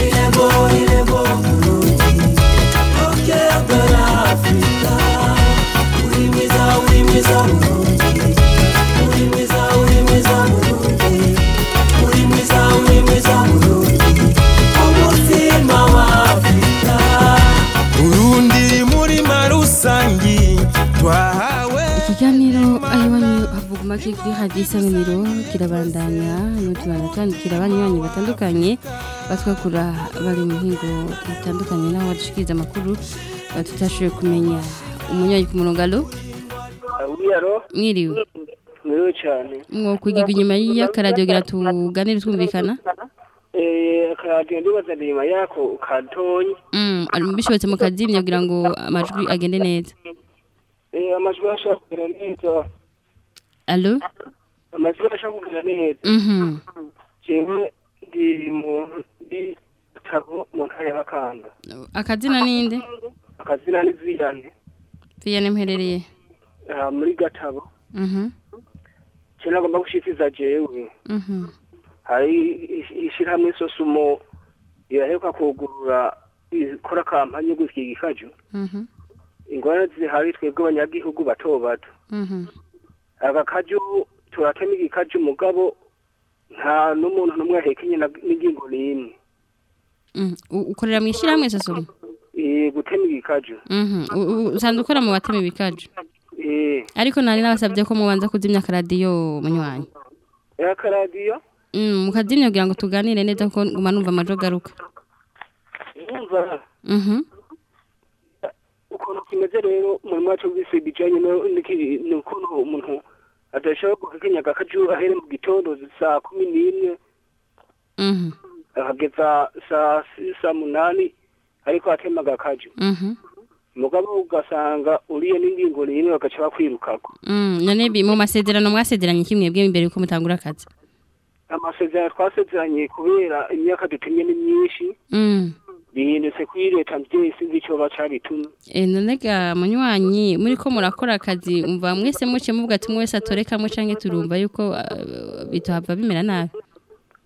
irego, make kuri radiyo isanganiro kirabandanya twandikira abanywanyi batandukanye batwakura bari mu nkingo zitandukanye n'aho badushikiriza amakuru eh, tutashoboye kumenya umunywanyi ku murongo. Alo mwiriwe. Mwiriwe cyane. Mwokwigirwa inyuma y'akaradiyo gira tuganire twumvikana? Eh akaradiyo ndibaza ni inyuma yako katonyi. Mm, bishobotse mu kazimya kugira ngo amajwi agende neza. Eh amajwi ashaka kugira neza. Amajwi ashaka kugira neza Mhm. jewe ndi mu ndi tabo mu ntara ya Makamba akazina ninde akazina ni Ziyane viyane mperereye ah, muri gatabo Mhm. cyo nagomba gushikiza jewe Mhm. hari ish- ishirahamwe sosumo iraheruka kugurura ikora kampanye yo gusiga ikaju Mhm. ingorane zihari twebwe abanyagihugu bato bato Mhm. Aka kaju turatema igikaju mugabo nta n'umuntu n'umwe ahekenye na- n'ingingo n'imwe Mm, u- ukorera mu ishyirahamwe Eh, gutema Mhm. Usanzwe ukora mu batema ibikaju Eh, ariko nari nabasabye ko mubanza kuzimya akaradiyo munywanyi akaradiyo Mm, mukazimya kugira ngo tuganire neza ko nguma numva amajo garuka urumva Mhm. ukuntu kimeze rero muri mwacu bise bijanye no- n'iki- n'ukuntu umuntu adashobora guhekenya agakaju ahere mu gitondo saa kumi n'imwe. Mhm. akageza saa munani ariko atema agakaju Mhm. mugabo ugasanga uriye n'ingingo n'imwe bagaca bakwirukako. Mm, none mu masezerano mwasezeranye kimwe bwe imbere yuko mutangura akazi. Amasezerano twasezeranye kubera imyaka dutumye ni myinshi. Bihindutse kuri leta mvyeyi sinzi ico baca bituma. E, none ga munywanyi muri ko murakora akazi umva mwese muce muvuga ati mwese atore kamwe canke turumva yuko uh, bitohava bimera nabi.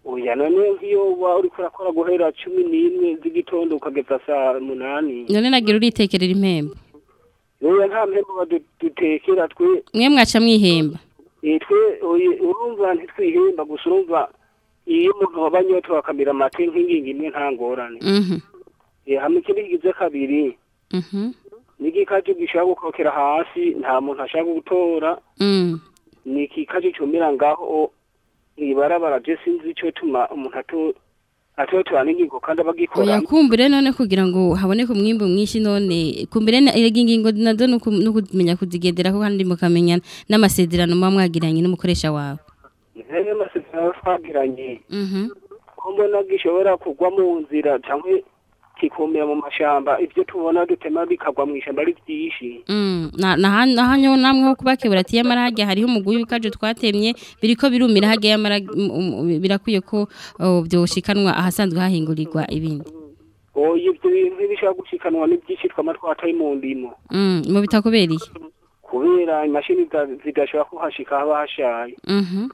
Oya none nk'iyo uba uriko urakora guhera cumi n'imwe z'igitondo ukageza saa munani. None nagira uritekerera impembo oya nta mpembo badutekera twe mwe mwaca mwihemba. Eh, twe urumva ntitwihemba gusa urumva iyo umuntu wabanyote wakamira amate nk'ingingo imwe nta ngorane. Mhm. Eh, hamwe ikindi kigize kabiri Mhm. n'igikaje gishobora gukokera hasi nta muntu ashaka gutora Mm. ni ikikaje cumira ngaho ibarabara je sinzi ico tuma umuntu ato atotora n'ingingo kandi abagikora Oya kumbure none kugira ngo haboneke umwimbo mwinshi none kumbure erega ingingo na zo nuku- nukumenya kuzigenderaho kandi mukamenya n'amasezerano muba mwagiranye n'umukoresha wawe rero amasezerano twagiranye Mhm. ko mbona gishobora kugwa mu nzira cyangwa kikumira mu mashamba ibyo tubona dutema bikagwa mu ishyamba ari byinshi. Mm, na hanyo namwe ho kubakebura ati yamara hajya hariho umuguyi wikaje twatemye biriko birumira hajya yamara mm, mm, birakwiye ko byoshikanwa ahasanzwe hahingurirwa ibindi. Oya ibyo bintu ntibishobora gushikanwa n'ibyinshi twama twataye mu ndimo. Mm, mu bitakubereye kubera imashini zida- zidashobora kuhashika haba hashaye. Mhm.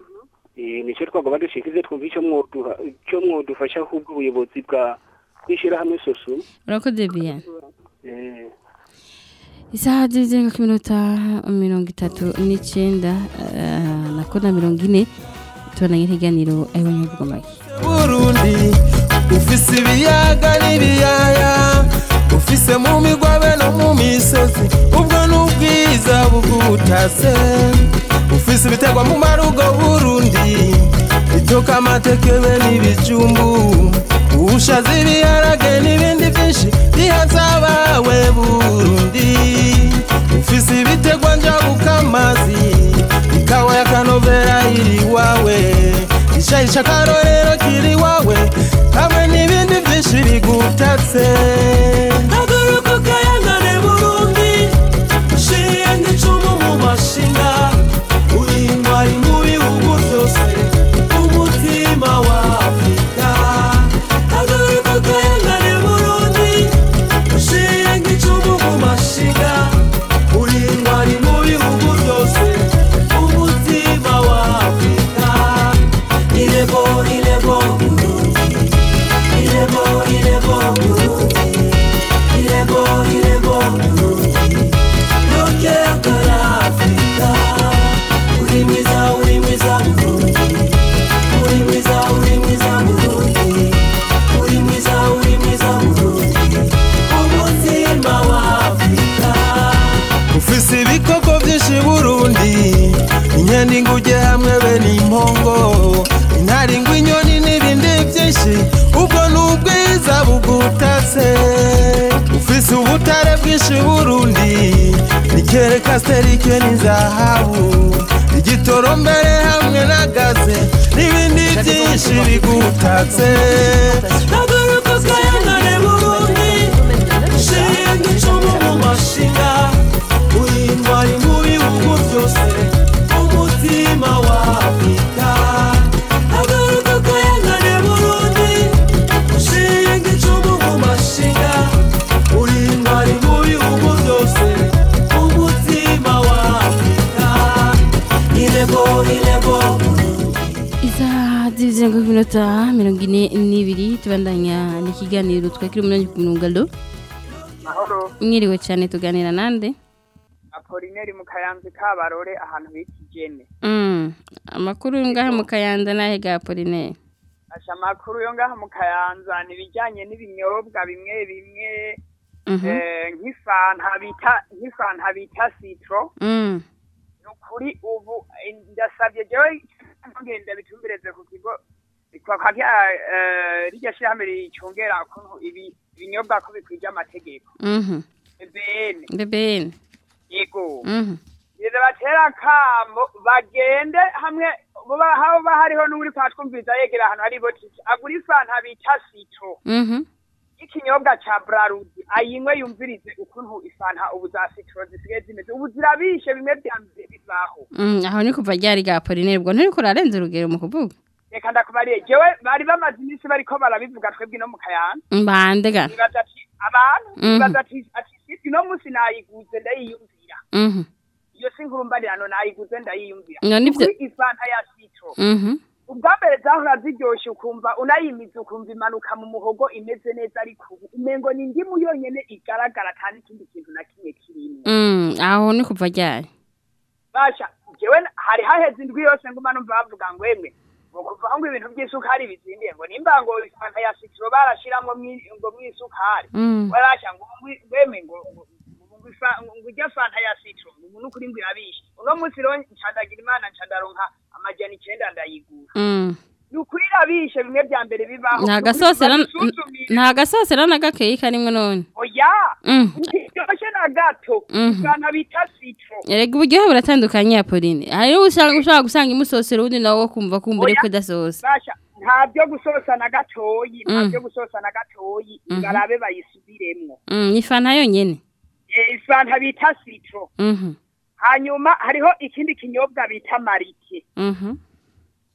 Eh, ni cyo twagomba dushikize twumva icyo mwodufasha ahubwo ubuyobozi bwa bw'ishyirahamwe sosu urakoze bien Eh, isaha zizenga ku minota mirongo itatu n'icyenda eh, nako na mirongo ine tubonanye nk'iganiro burundi ufise ibiyaga n'ibiyaya ufise mu migwabe no mu misozi ubwo n'ubwiza bugutase. Ufise ibitegwa mu marugo burundi ituka amatekebe n'ibijumbu ubushaza ibiharage n'ibindi byinshi bihaza abawe burundi. Ufise ibitegwa njabuka amazi ikawa ya kanovera iri wawe. Ishayi c'akarorero kiri wawe. Hamwe n'ibindi byinshi bigutatse. Ubutare bwinshi burundi nikereka sterike n'izahabu igitoro mbere hamwe n'agaze n'ibindi byinshi bigutatse isaha zizenga ku minota mirongo ine n'ibiri tubandanya n'ikiganiro twakira umunani ku munungalo mwiriwe cyane tuganira nande? Apolineri mu kayanza kabarore ahantu bita igene Mm, amakuru ngaha mu kayanda nahe ga asha amakuru yo ngaha mu kayanza ni ibijyanye n'ibinyobwa bimwe bimwe Mhm. eh, nk'ifanta bita citro. Mm. ni ukuri ubu eh, ndasabye jewe ngenda bitumbireze ku kigo. Kwa eh, rirya shirahamwe ricungera ukuntu ibi ibinyobwa ko bikwije amategeko. Mhm. bene. Bebene. yego. Mhm. Yeze batera akamo bagende hamwe haba hariho n'uri kwatwumviza yegera ahantu hari botiki. Agura ifanta bita sito. Mhm. ikinyobwa ca Brarudi ayinywe yumvirize ukuntu ifanta ubu za citro zisigaye zimeze. Ubu zirabishe bimwe vya mbere bivaho. Mm, aho ni kuva ryari ga Apollinaire ubwo nturiko urarenza urugero mu kuvuga. Reka ndakubariye. Jewe bari bamaze iminsi bariko barabivuga twebwe no mu kayanza. Mbandega nibaza ati abantu? Mhm. nibaza ati ati sisi no munsi nayiguze ndayiyumvira. Mhm. Iyo si inkuru mbarirano nayiguze ndayiyumvira. No, nivyo- Kuri ifanta ya citro mhm. Ubwa mbere zahora ziryoshe ukumva unayimiza ukumva imanuka mu muhogo imeze neza ariko ubu. Umengo ni indimu yonyene igaragara kandi ikindi kintu na kimwe kirimo Mm, aho ni kuva ryari? Basha jewe hari haheze indwi yose nguma numva bavuga ngo emwe ngo kuva ngo ibintu by'isukari bizindiye ngo nimba ngo ifanta ya citro barashiramwo mwi- ngo mw'isukari. Warasha ngo ngweme ngo ngo- ujya fanta ya citro ngo umuntu kuri ngo irabishe. Uno munsi rero ncandagira imana ncandaronka amajana icenda ndayigura. Mm. ni ukuri irabishe bimwe bya mbere bibaho. Nta gasosera na gakeyi karimwe none. Oya! Mm. ntiryoshe na gato. Mhm. ifanta bita citro. Erega uburyohe buratandukanye ya Pauline hari usanga ushobora gusanga imusosero undi nawe wo kumva kumva uriko idasosa basha nta byo gusosa na gatoyi nta Mm. byo gusosa na gatoyi Mhm. barabe bayisubiremwo Mm, ni fanta yonyene. Eh, ifanta bita citro. Mhm hanyuma hariho ikindi kinyobwa bita marike mhm.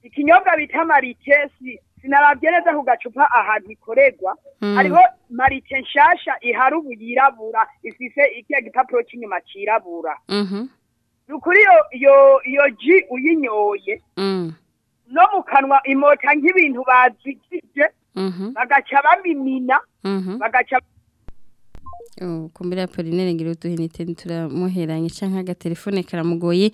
Ikinyobwa bita marike si sinarabye neza ku gacupa ahantu ikorerwa. Mm. hariho marike nshasha ihari ubu yirabura ifise ikiya gipapuro cy'inyuma cirabura mhm. Ni ukuri iyo ji uyinyoye no mu kanwa imota nk'ibintu bazigije mhm. bagaca bamimina mhm. bagaca kumbira Apollinaire ngira uduhinite turamuheranye canke agatelefone karamugoye.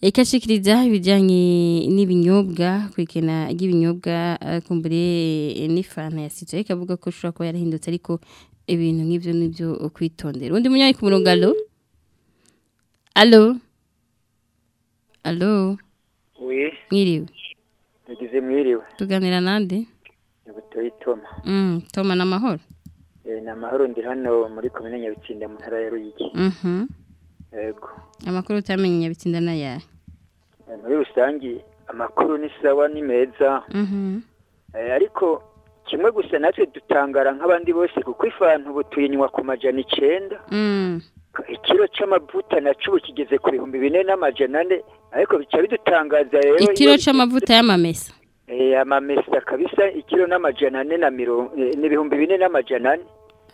Ikashikiriza ibijanye n'ibinyobwa kwikena ry'ibinyobwa eh, kumbire n'ifana ya Citro ikavuga ko ushobora kuba yarahindutse ariko ibintu nk'ivyo nivyo kwitondera undi munyayi ku murongo allo? Allo? We mwiriwe? Nagize mwiriwe. Tuganira nande? Ni butoyi toma mm toma namahoro Eh, ni amahoro ndi hano muri komine nyabitsinda mu ntara ya ruyigi. Mhm. Yego. Amakuru utamenye nyabitsinda nayahe Eh, muri rusange amakuru ni sawa ni meza. Mhm. Eh, ariko kimwe gusa natwe dutangara nk'abandi bose kuko ifantu ubu tuyinywa ku majana icenda. Mm. Ikiro c'amavuta naco ubu kigeze ku bihumbi bine n'amajana ane ariko bica bidutangaza rero ikiro c'amavuta y'amamesa. Eh, amamesa kabisa ikiro n'amajana ane na mirongo eh, n'ibihumbi bine n'amajana ane.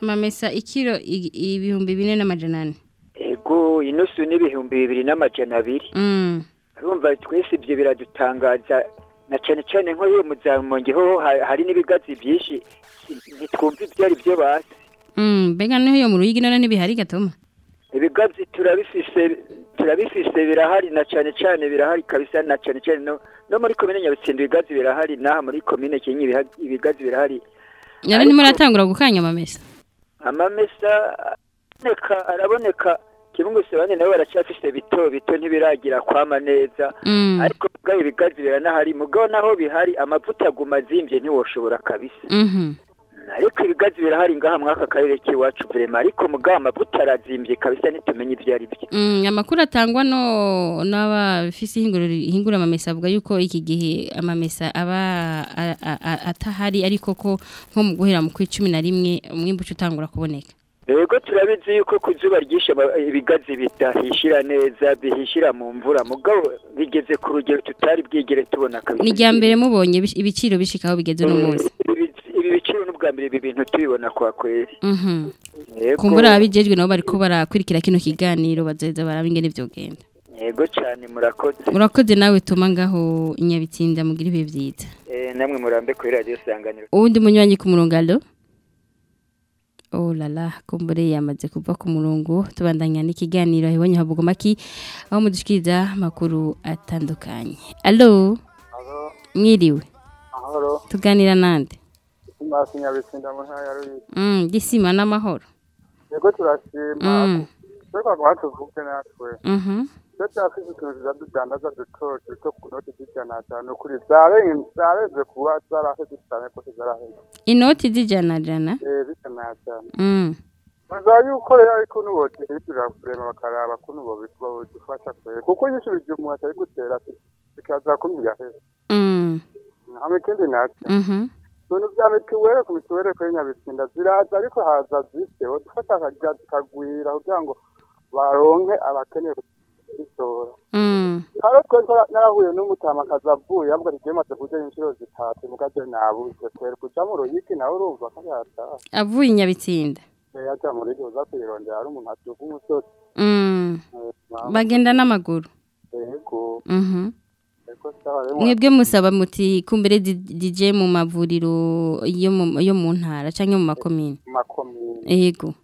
Amamesa ikiro ibihumbi bine n'amajana ane. Ego inusu n'ibihumbi bibiri n'amajana abiri. Mm. urumva twese ibyo biradutangaza na cyane cyane nko iyo muzamonge ho ha- hari n'ibigazi byinshi ntitwumva ibyo ari byo basi. Mm, mbega ni ho yo mu ruyigi none ntibihari gatoma? Ibigazi turabifise turabifise birahari na cyane cyane birahari kabisa na cyane cyane no, muri komine nyabitsinda ibigazi birahari n'aha muri komine kinyi ibiha- ibigazi birahari. Yari ntimuratangura gukanya amamesa amamesa araboneka araboneka kimwe gusa abandi nabo baracyafise bito bito ntibiragira kwama neza Mm. ariko bwayo ibigazi biranahari mugabo naho bihari amavuta aguma azimbye ntiwoshobora kabisa Mhm. Ariko ibigazi birahari ngaha muri aka karere k'iwacu vrema ariko mugabo amavuta arazimbye kabisa ntitumenye ibyo ari byo. Mm, amakuru atangwa no ihinguriro ihingura amamesa avuga yuko iki gihe amamesa aba atahari ariko ko nko mu guhera mu kwi cumi na rimwe umwimbu utangura kuboneka. Ego turabizi yuko ku zuba ryinshi ama- ibigazi bidahishira neza bihishira mu mvura. Mugabo bigeze ku rugero tutari bwigere tubona kabisa. Ni rya mbere mubonye ibiciro bishika aho bigeze uno munsi. Biciro n'ubwa mbere ibi bintu tubibona kwa kweri Mhm. Kumbura ababijejwe nabo bariko barakurikira kino kiganiro bazoheza baraba ingene vyogenda yego cyane murakoze. Murakoze nawe tuma ngaho inyabitsinda mugira ibihe vyiza. Eh, namwe murambe kuri radiyo sanganiro uwundi munywanyi ku murongo alo oh lala kumbure yamaze kuva ku murongo. Tubandanya n'ikiganiro hibonye habugomaki aho mudushikiriza amakuru atandukanye. Alo mwiriwe. Tuganira nande? Imasi nyabitsinda mu ntara ya Ruyigi. mm, gisima n'amahoro Yego turashima. Mm. Twebwe ngo hatuvuke natwe. Twe turafise utuntu tuza dudandaza duto duto ku noti z'ijana ukuri zarenze zareze kuba zaraheze cyane ko zaraheze. inoti z'ijana jana Eh bijana cyane. mm. Baza yuko rero ariko nubote bitura kurema bakaraba ko nubo bitwa dufasha kwe. Kuko yishu bijumu atari gutera bikaza kumya heza. Mm. Hamwe kindi natwe. Ibintu bya mituweli ku mituweli kuri nyabitsinda ziraza ariko haza zise dufata akajya tukagwira kugira ngo baronke abakeneye kubitora Mm. kare twe twara- narahuye n'umutamakazi avuye avuga ati jemaze kuja inshuro zitatu mugaje nabuze. Kwera kuja mu ruyiki nawe urumva ko yataha avuye inyabitsinda yaja mu rugo uza kwirondera ari umuntu aduga umusozi. Mm. Eh, bagenda n'amaguru? Yego Mwebwe musaba muti kumbere di- DJ mu mavuriro yo mu ntara canke mu makomine. Yego.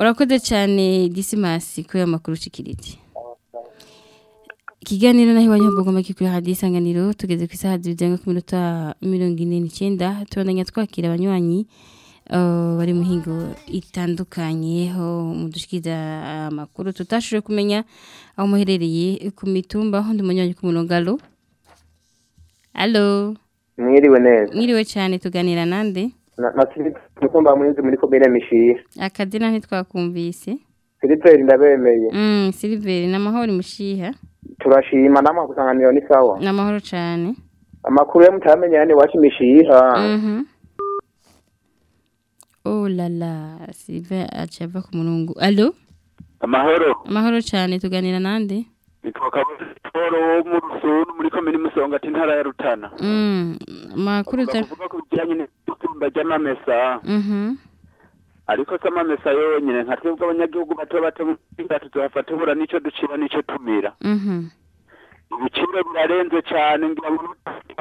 Urakoze cyane Dismas ko ya makuru ushikirije ikiganiro naho iwanyu bugomba kuri hadi isanganiro tugeze ku isaha zibizenga ku minota mirongo ine n'icyenda tubandanya twakira abanywanyi. Bari mu hingo itandukanye aho mudushikiriza amakuru tutashoboye kumenya aho muherereye ku mitumba aho ndi umunywanyi ku murongo alo alo mwiriwe neza. Mwiriwe cyane tuganira nande? Na na Philippe mutumba murinzi muri komine mishiha akazina ntitwakumvise. Philippe ndabemeye. Mm, siliveri ni amahoro mushiha. Turashima namwe kusanganiro ni sawa. Ni amahoro cyane. Amakuru yo mutamenye yani wacu mishiha Mhm. Oh la la, Sylvain acava ku murongo. Allo? amahoro Amahoro cyane tuganira nande? nitwa kabuzi siporo wo mu rusunu muri komini musonga ati ntara ya rutana Mm, makuru ta kuvuga ku bijyanye n'itumba ry'amamesa Mhm. ariko se amamesa yonyine nka twebwe abanyagihugu bato bato bitatu tuhafata ubura n'ico ducira n'ico tumira Mhm. ibiciro birarenze cyane ngira ngo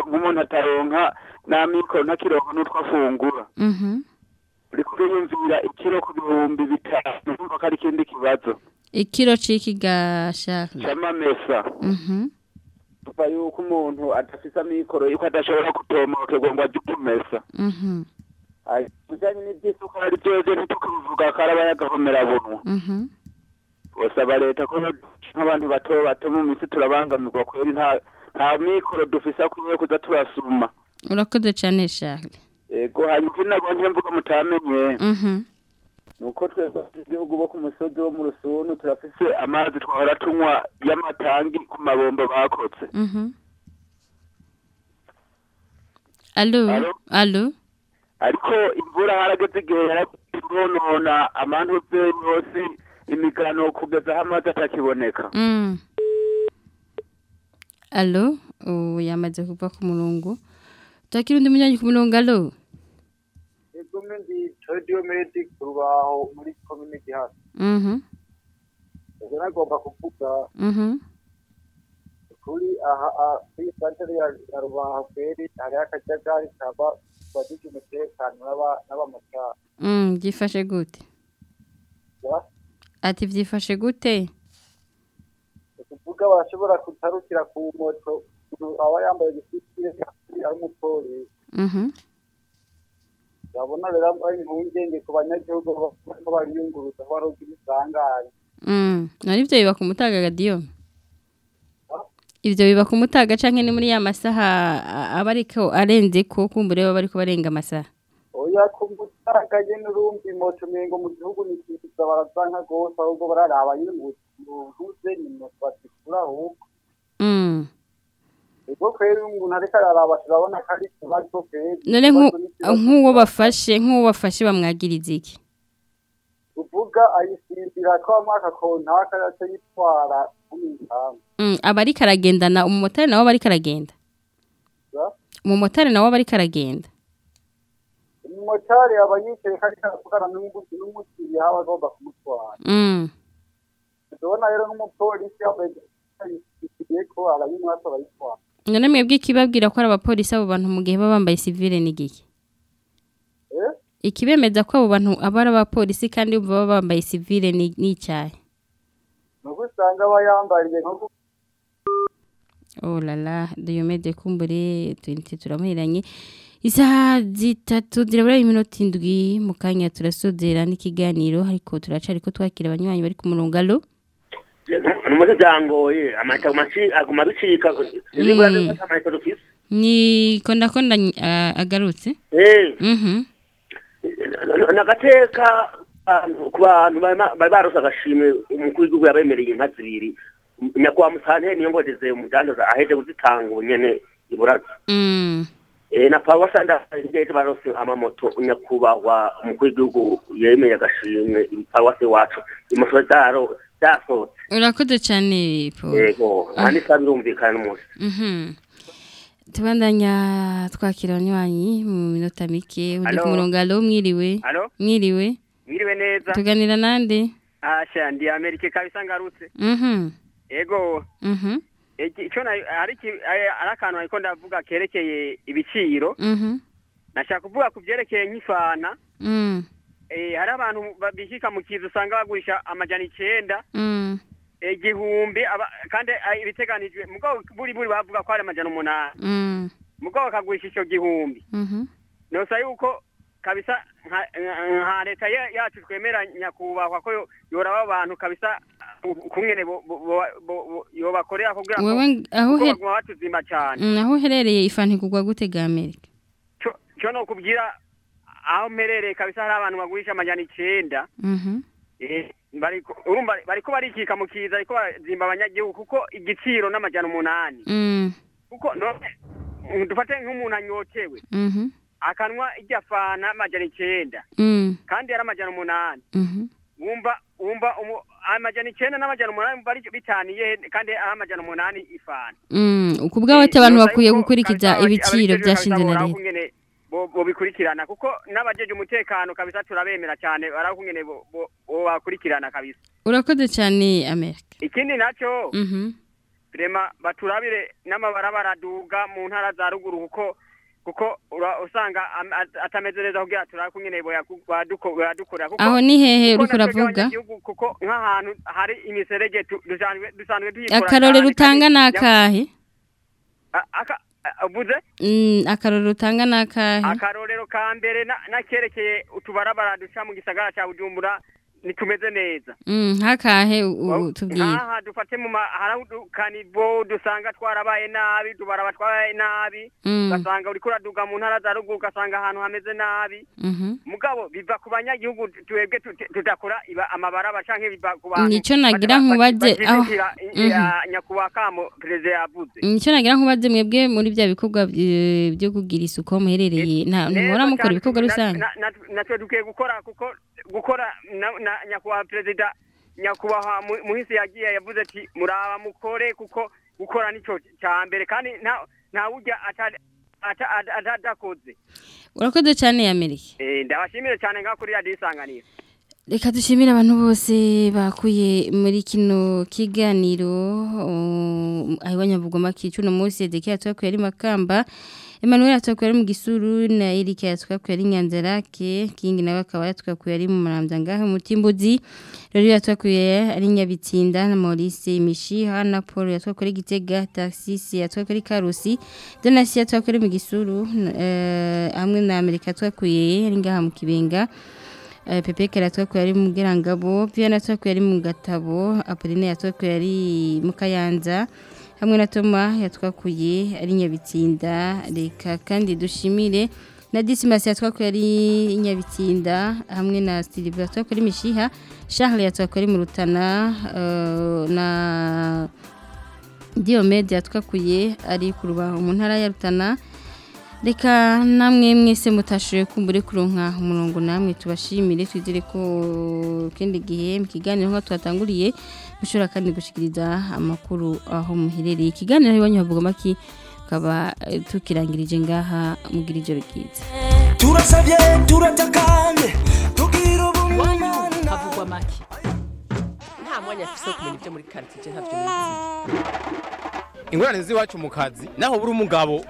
nk'umuntu ataronka n'amikoro ntakironka n'utwo afungura Uriko uriyumvira ikiro ku bihumbi bitanu urumva ko ari ikindi kibazo Ikiro ciki gasha. c'amamesa Mhm. tuva yuko umuntu adafise amikoro yuko adashobora gutomokerwa ngo ajye kumesa Mhm. bijanye n'ivy'isukari vyose ntitukibivuga ko araba yagahomera bunwa Mhm. bosaba leta ko nk'abantu bato bato mu misi turabangamirwa kweri nta mikoro dufise akwiye kuza turasuma Urakoze cyane Charles. Ego hanyuma ikindi nagomba mvuga mutamenye Mhm. nuko twebwe igihugu bo ku musozi wo mu rusunu turafise amazi twahora tunywa y'amatangi ku mabombo bakotse Mhm. Allo? Allo? Allo? ariko imvura harageze igihe yaronona amantu yose imigano kugeza aho amazi atakiboneka Mm. Allo? Oh, yamaze kuva ku murongo. Takira undi munyanyi ku murongo allo? yego mwe ndi radio medic rubaho muri komine gihana Mhm. ubwo nagomba kuvuga Mhm. kuri aha kuri santere ya rubaho kweri hariho akajagari kaba bagize umutekano n'aba- n'abamotari Mm, byifashe gute? Ati byifashe gute? ni ukuvuga bashobora kutarukira ku moto umuntu aba yambaye igisirikire ari umupolisi. Urabona rero ari impungenge ku banyagihugu bariko bariyunguruza baroga ibisangane Mm, nari byo biba ku mutaga gadiyo. Ibyo biba ku mutaga canke ni muri ya masaha aba ariko arenze ko kumbure baba bariko barenga amasaha. oya ku mutaga nyene urumva imoto mengo mu gihugu ni kiza barazanka gose ahubwo bararaba nyene mu ntuze ni moto batikura ahubwo. None nk'uwo bafashe nk'uwo bafashe bamwagiriza iki? uvuga ayisimbira ko amwaka kontaka yace yitwara Mm, aba ariko aragendana umumotari nawe aba ariko aragenda. Umumotari nawe aba ariko aragenda. umumotari aba yicaye ariko aravugana n'umukiriya aba agomba kumutwara Mm. tubona rero nk'umupolisi yambaye igihe ko arayimwasa arayitwara None mwebwe ikibabwira ko ari abapolisi abo bantu mu gihe baba bambaye civile ni giki? Eh? Ikibemeza ko abo bantu aba ari abapolisi kandi baba bambaye civile ni ni icyahe? nuko usanga aba yambariye nko ku- Oh Diomede kumbure twinite turamuheranye. Isaha zitatu zirabura iminota indwi mu kanya turasozera n'ikiganiro ariko turacari ko twakira abanywanyi bari ku murongo alo. Umuze byangoye amahita maci aguma bicika nibura Mm. neza amahita dufise Ni konda konda uh, agarutse. eh Mhm. nagateka abantu- ku bantu bari ma- bari barose agashimwe umukuru w'igihugu yabemereye inka zibiri nyakubahwa musanteri niyo mboneze umudandaza aheje kuzitanga ubu nyene iburaza Mm. Eh, na pawa sanda ngeze barose amamoto nyakubahwa umukuru w'igihugu yemeye agashimwe pawa se wacu imoto zaro byasohotse urakoze cyane paul yego ahandi isaha birumvikana n'umunsi Mhm. tubandanya twakira abanywanyi mu minota mike uri ku murongo alo mwiriwe Alo? mwiriwe mwiriwe neza. Tuganira nande asha ndi amerika kabisa ngarutse mhm. Ego. Mhm. Hari iki- ari akantu ariko ndavuga kerekeye ibiciro mhm. Nashaka kuvuga ku byerekeye nk'ifana mm. eh hari abantu babishika mu kizu usanga bagurisha amajana icenda mm. igihumbi aba- kandi ibiteganijwe mugabo buri buri bavuga ko ari amajana umunani. Mm. Mugabo bakagurisha ico gihumbi. Mhm nosa yuko kabisa nka- leta ya- yacu twemera nyakubahwa ko yo- yoraba abantu kabisa uh, bo- yobakorera kugira ngo baguma batuzima cyane. Mm, aho uherereye ifa ntigugwa gute amerika? Co- co no kubwira aho mperereye kabisa hari abantu bagurisha amajana icenda. Mhm. Eh, bariko barikika mu kiza ariko bazimba abanyagihugu kuko igiciro n'amajana umunani. Mm. Kuko dufate nk'umuntu anyotewe. Mhm. Akanwa irya fana amajana icenda. Mm. Kandi yari amajana umunani. Mhm. Wumva wumva umu- amajana icenda n'amajana umunani bitaniye kandi ari amajana umunani ifana. Mm. Kubwawe ati abantu bakwiye gukurikiza ibiciro byashinze na leta. Bobikurikirana kuko n'abajeje umutekano kabisa turabemera cyane barakungene bakurikirana kabisa. Urakoze cyane amerika. Ikindi naco mhm. rema baturabire n'amabarabara duga mu ntara za ruguru kuko kuko usanga am- at- atameze neza kugira turakungene badukorera kuko Aho ni hehe uriko uravuga? kuko nk'ahantu hari imiserege dusanzwe dusanzwe tuyikora akarorero cyane utanga kandi- nakahe uvuze mm akarorero utanga nakahe? Akarorero ka mbere na- nakerekeye utubarabara duca mu gisagara ca bujumbura. Nitumeze neza. Mm hakahe u- tubwire nkaha dufate mu ma- hari udukanivo dusanga twarabaye nabi tubaraba twarabaye nabi Mm. ugasanga uriko uraduga mu ntara za ruguru ugasanga ahantu hameze nabi. Mhm mugabo biva ku banyagihugu twebwe tudakora amabaraba canke biva ku bantu. Nico nagira nkubaze, aho- Mhm. ya nyakubahwa perezida yavuze. Nicyo nagira nkubaze mwebwe muri bya bikorwa byo kugira isuku aho muherereye. Nta ntuhora mukora ibikorwa rusange. na- na- natwe dukwiye gukora kuko gukora na- na nyakubahwa perezida nyakubahwa mu- muhisi yagiye yavuze ati muraba mukore kuko gukora nico cya mbere kandi nta nta ujya ata- ata- ata- atadakoze urakoze cyane amerika. Eh, ndabashimire cyane ngaho kuri radiyo isanganiro. Reka dushimire abantu bose bakuye muri kino kiganiro. Um, aho banyavugoma kicu no munsi Ezekiel atwakuye ari makamba. Emmanuel atwakuye ari mu gisuru na Eric atwakuye ari Nyanzarake King nawe akaba yatwakuye ari mu Maramvya ngaho mu Timbuzi. Rero yatwakuye ari Nyabitsinda na Maurice Mishiha na Paul yatwakuye ari Gitega Taxis yatwakuye ari Karusi Donasi yatwakuye ari mu gisuru eh, hamwe na Amerika yatwakuye ari ngaha mu Kibenga. Uh, Pepe Kera twakuye ari mu Gerangabo, Viana twakuye ari mu Gatabo, Apoline yatwakuye ari mu Kayanza, hamwe na Toma yatwakuye ari Nyabitsinda, reka kandi dushimire na Dismas yatwakuye ari Nyabitsinda, hamwe na Silvia yatwakuye ari Mishiha, Charles yatwakuye ari mu Rutana, uh, na Diomede yatwakuye ari ku rubaho mu ntara ya Rutana, reka namwe mwese mutashoboye kumbure kuronka umurongo namwe tubashimire twizere ko kindi gihe mu kiganiro twatanguriye mushobora kandi gushikiriza amakuru aho muherereye. Ikiganiro iwanyu havuga maki ukaba eh, tukirangirije ngaha mugira ijoro ryiza turasabye turatakanye tugira ubumana havugwa make nta mwanya afise kumenya ibyo muri karitsiye ntabyo ingorane z'iwacu mu kazi naho buri umugabo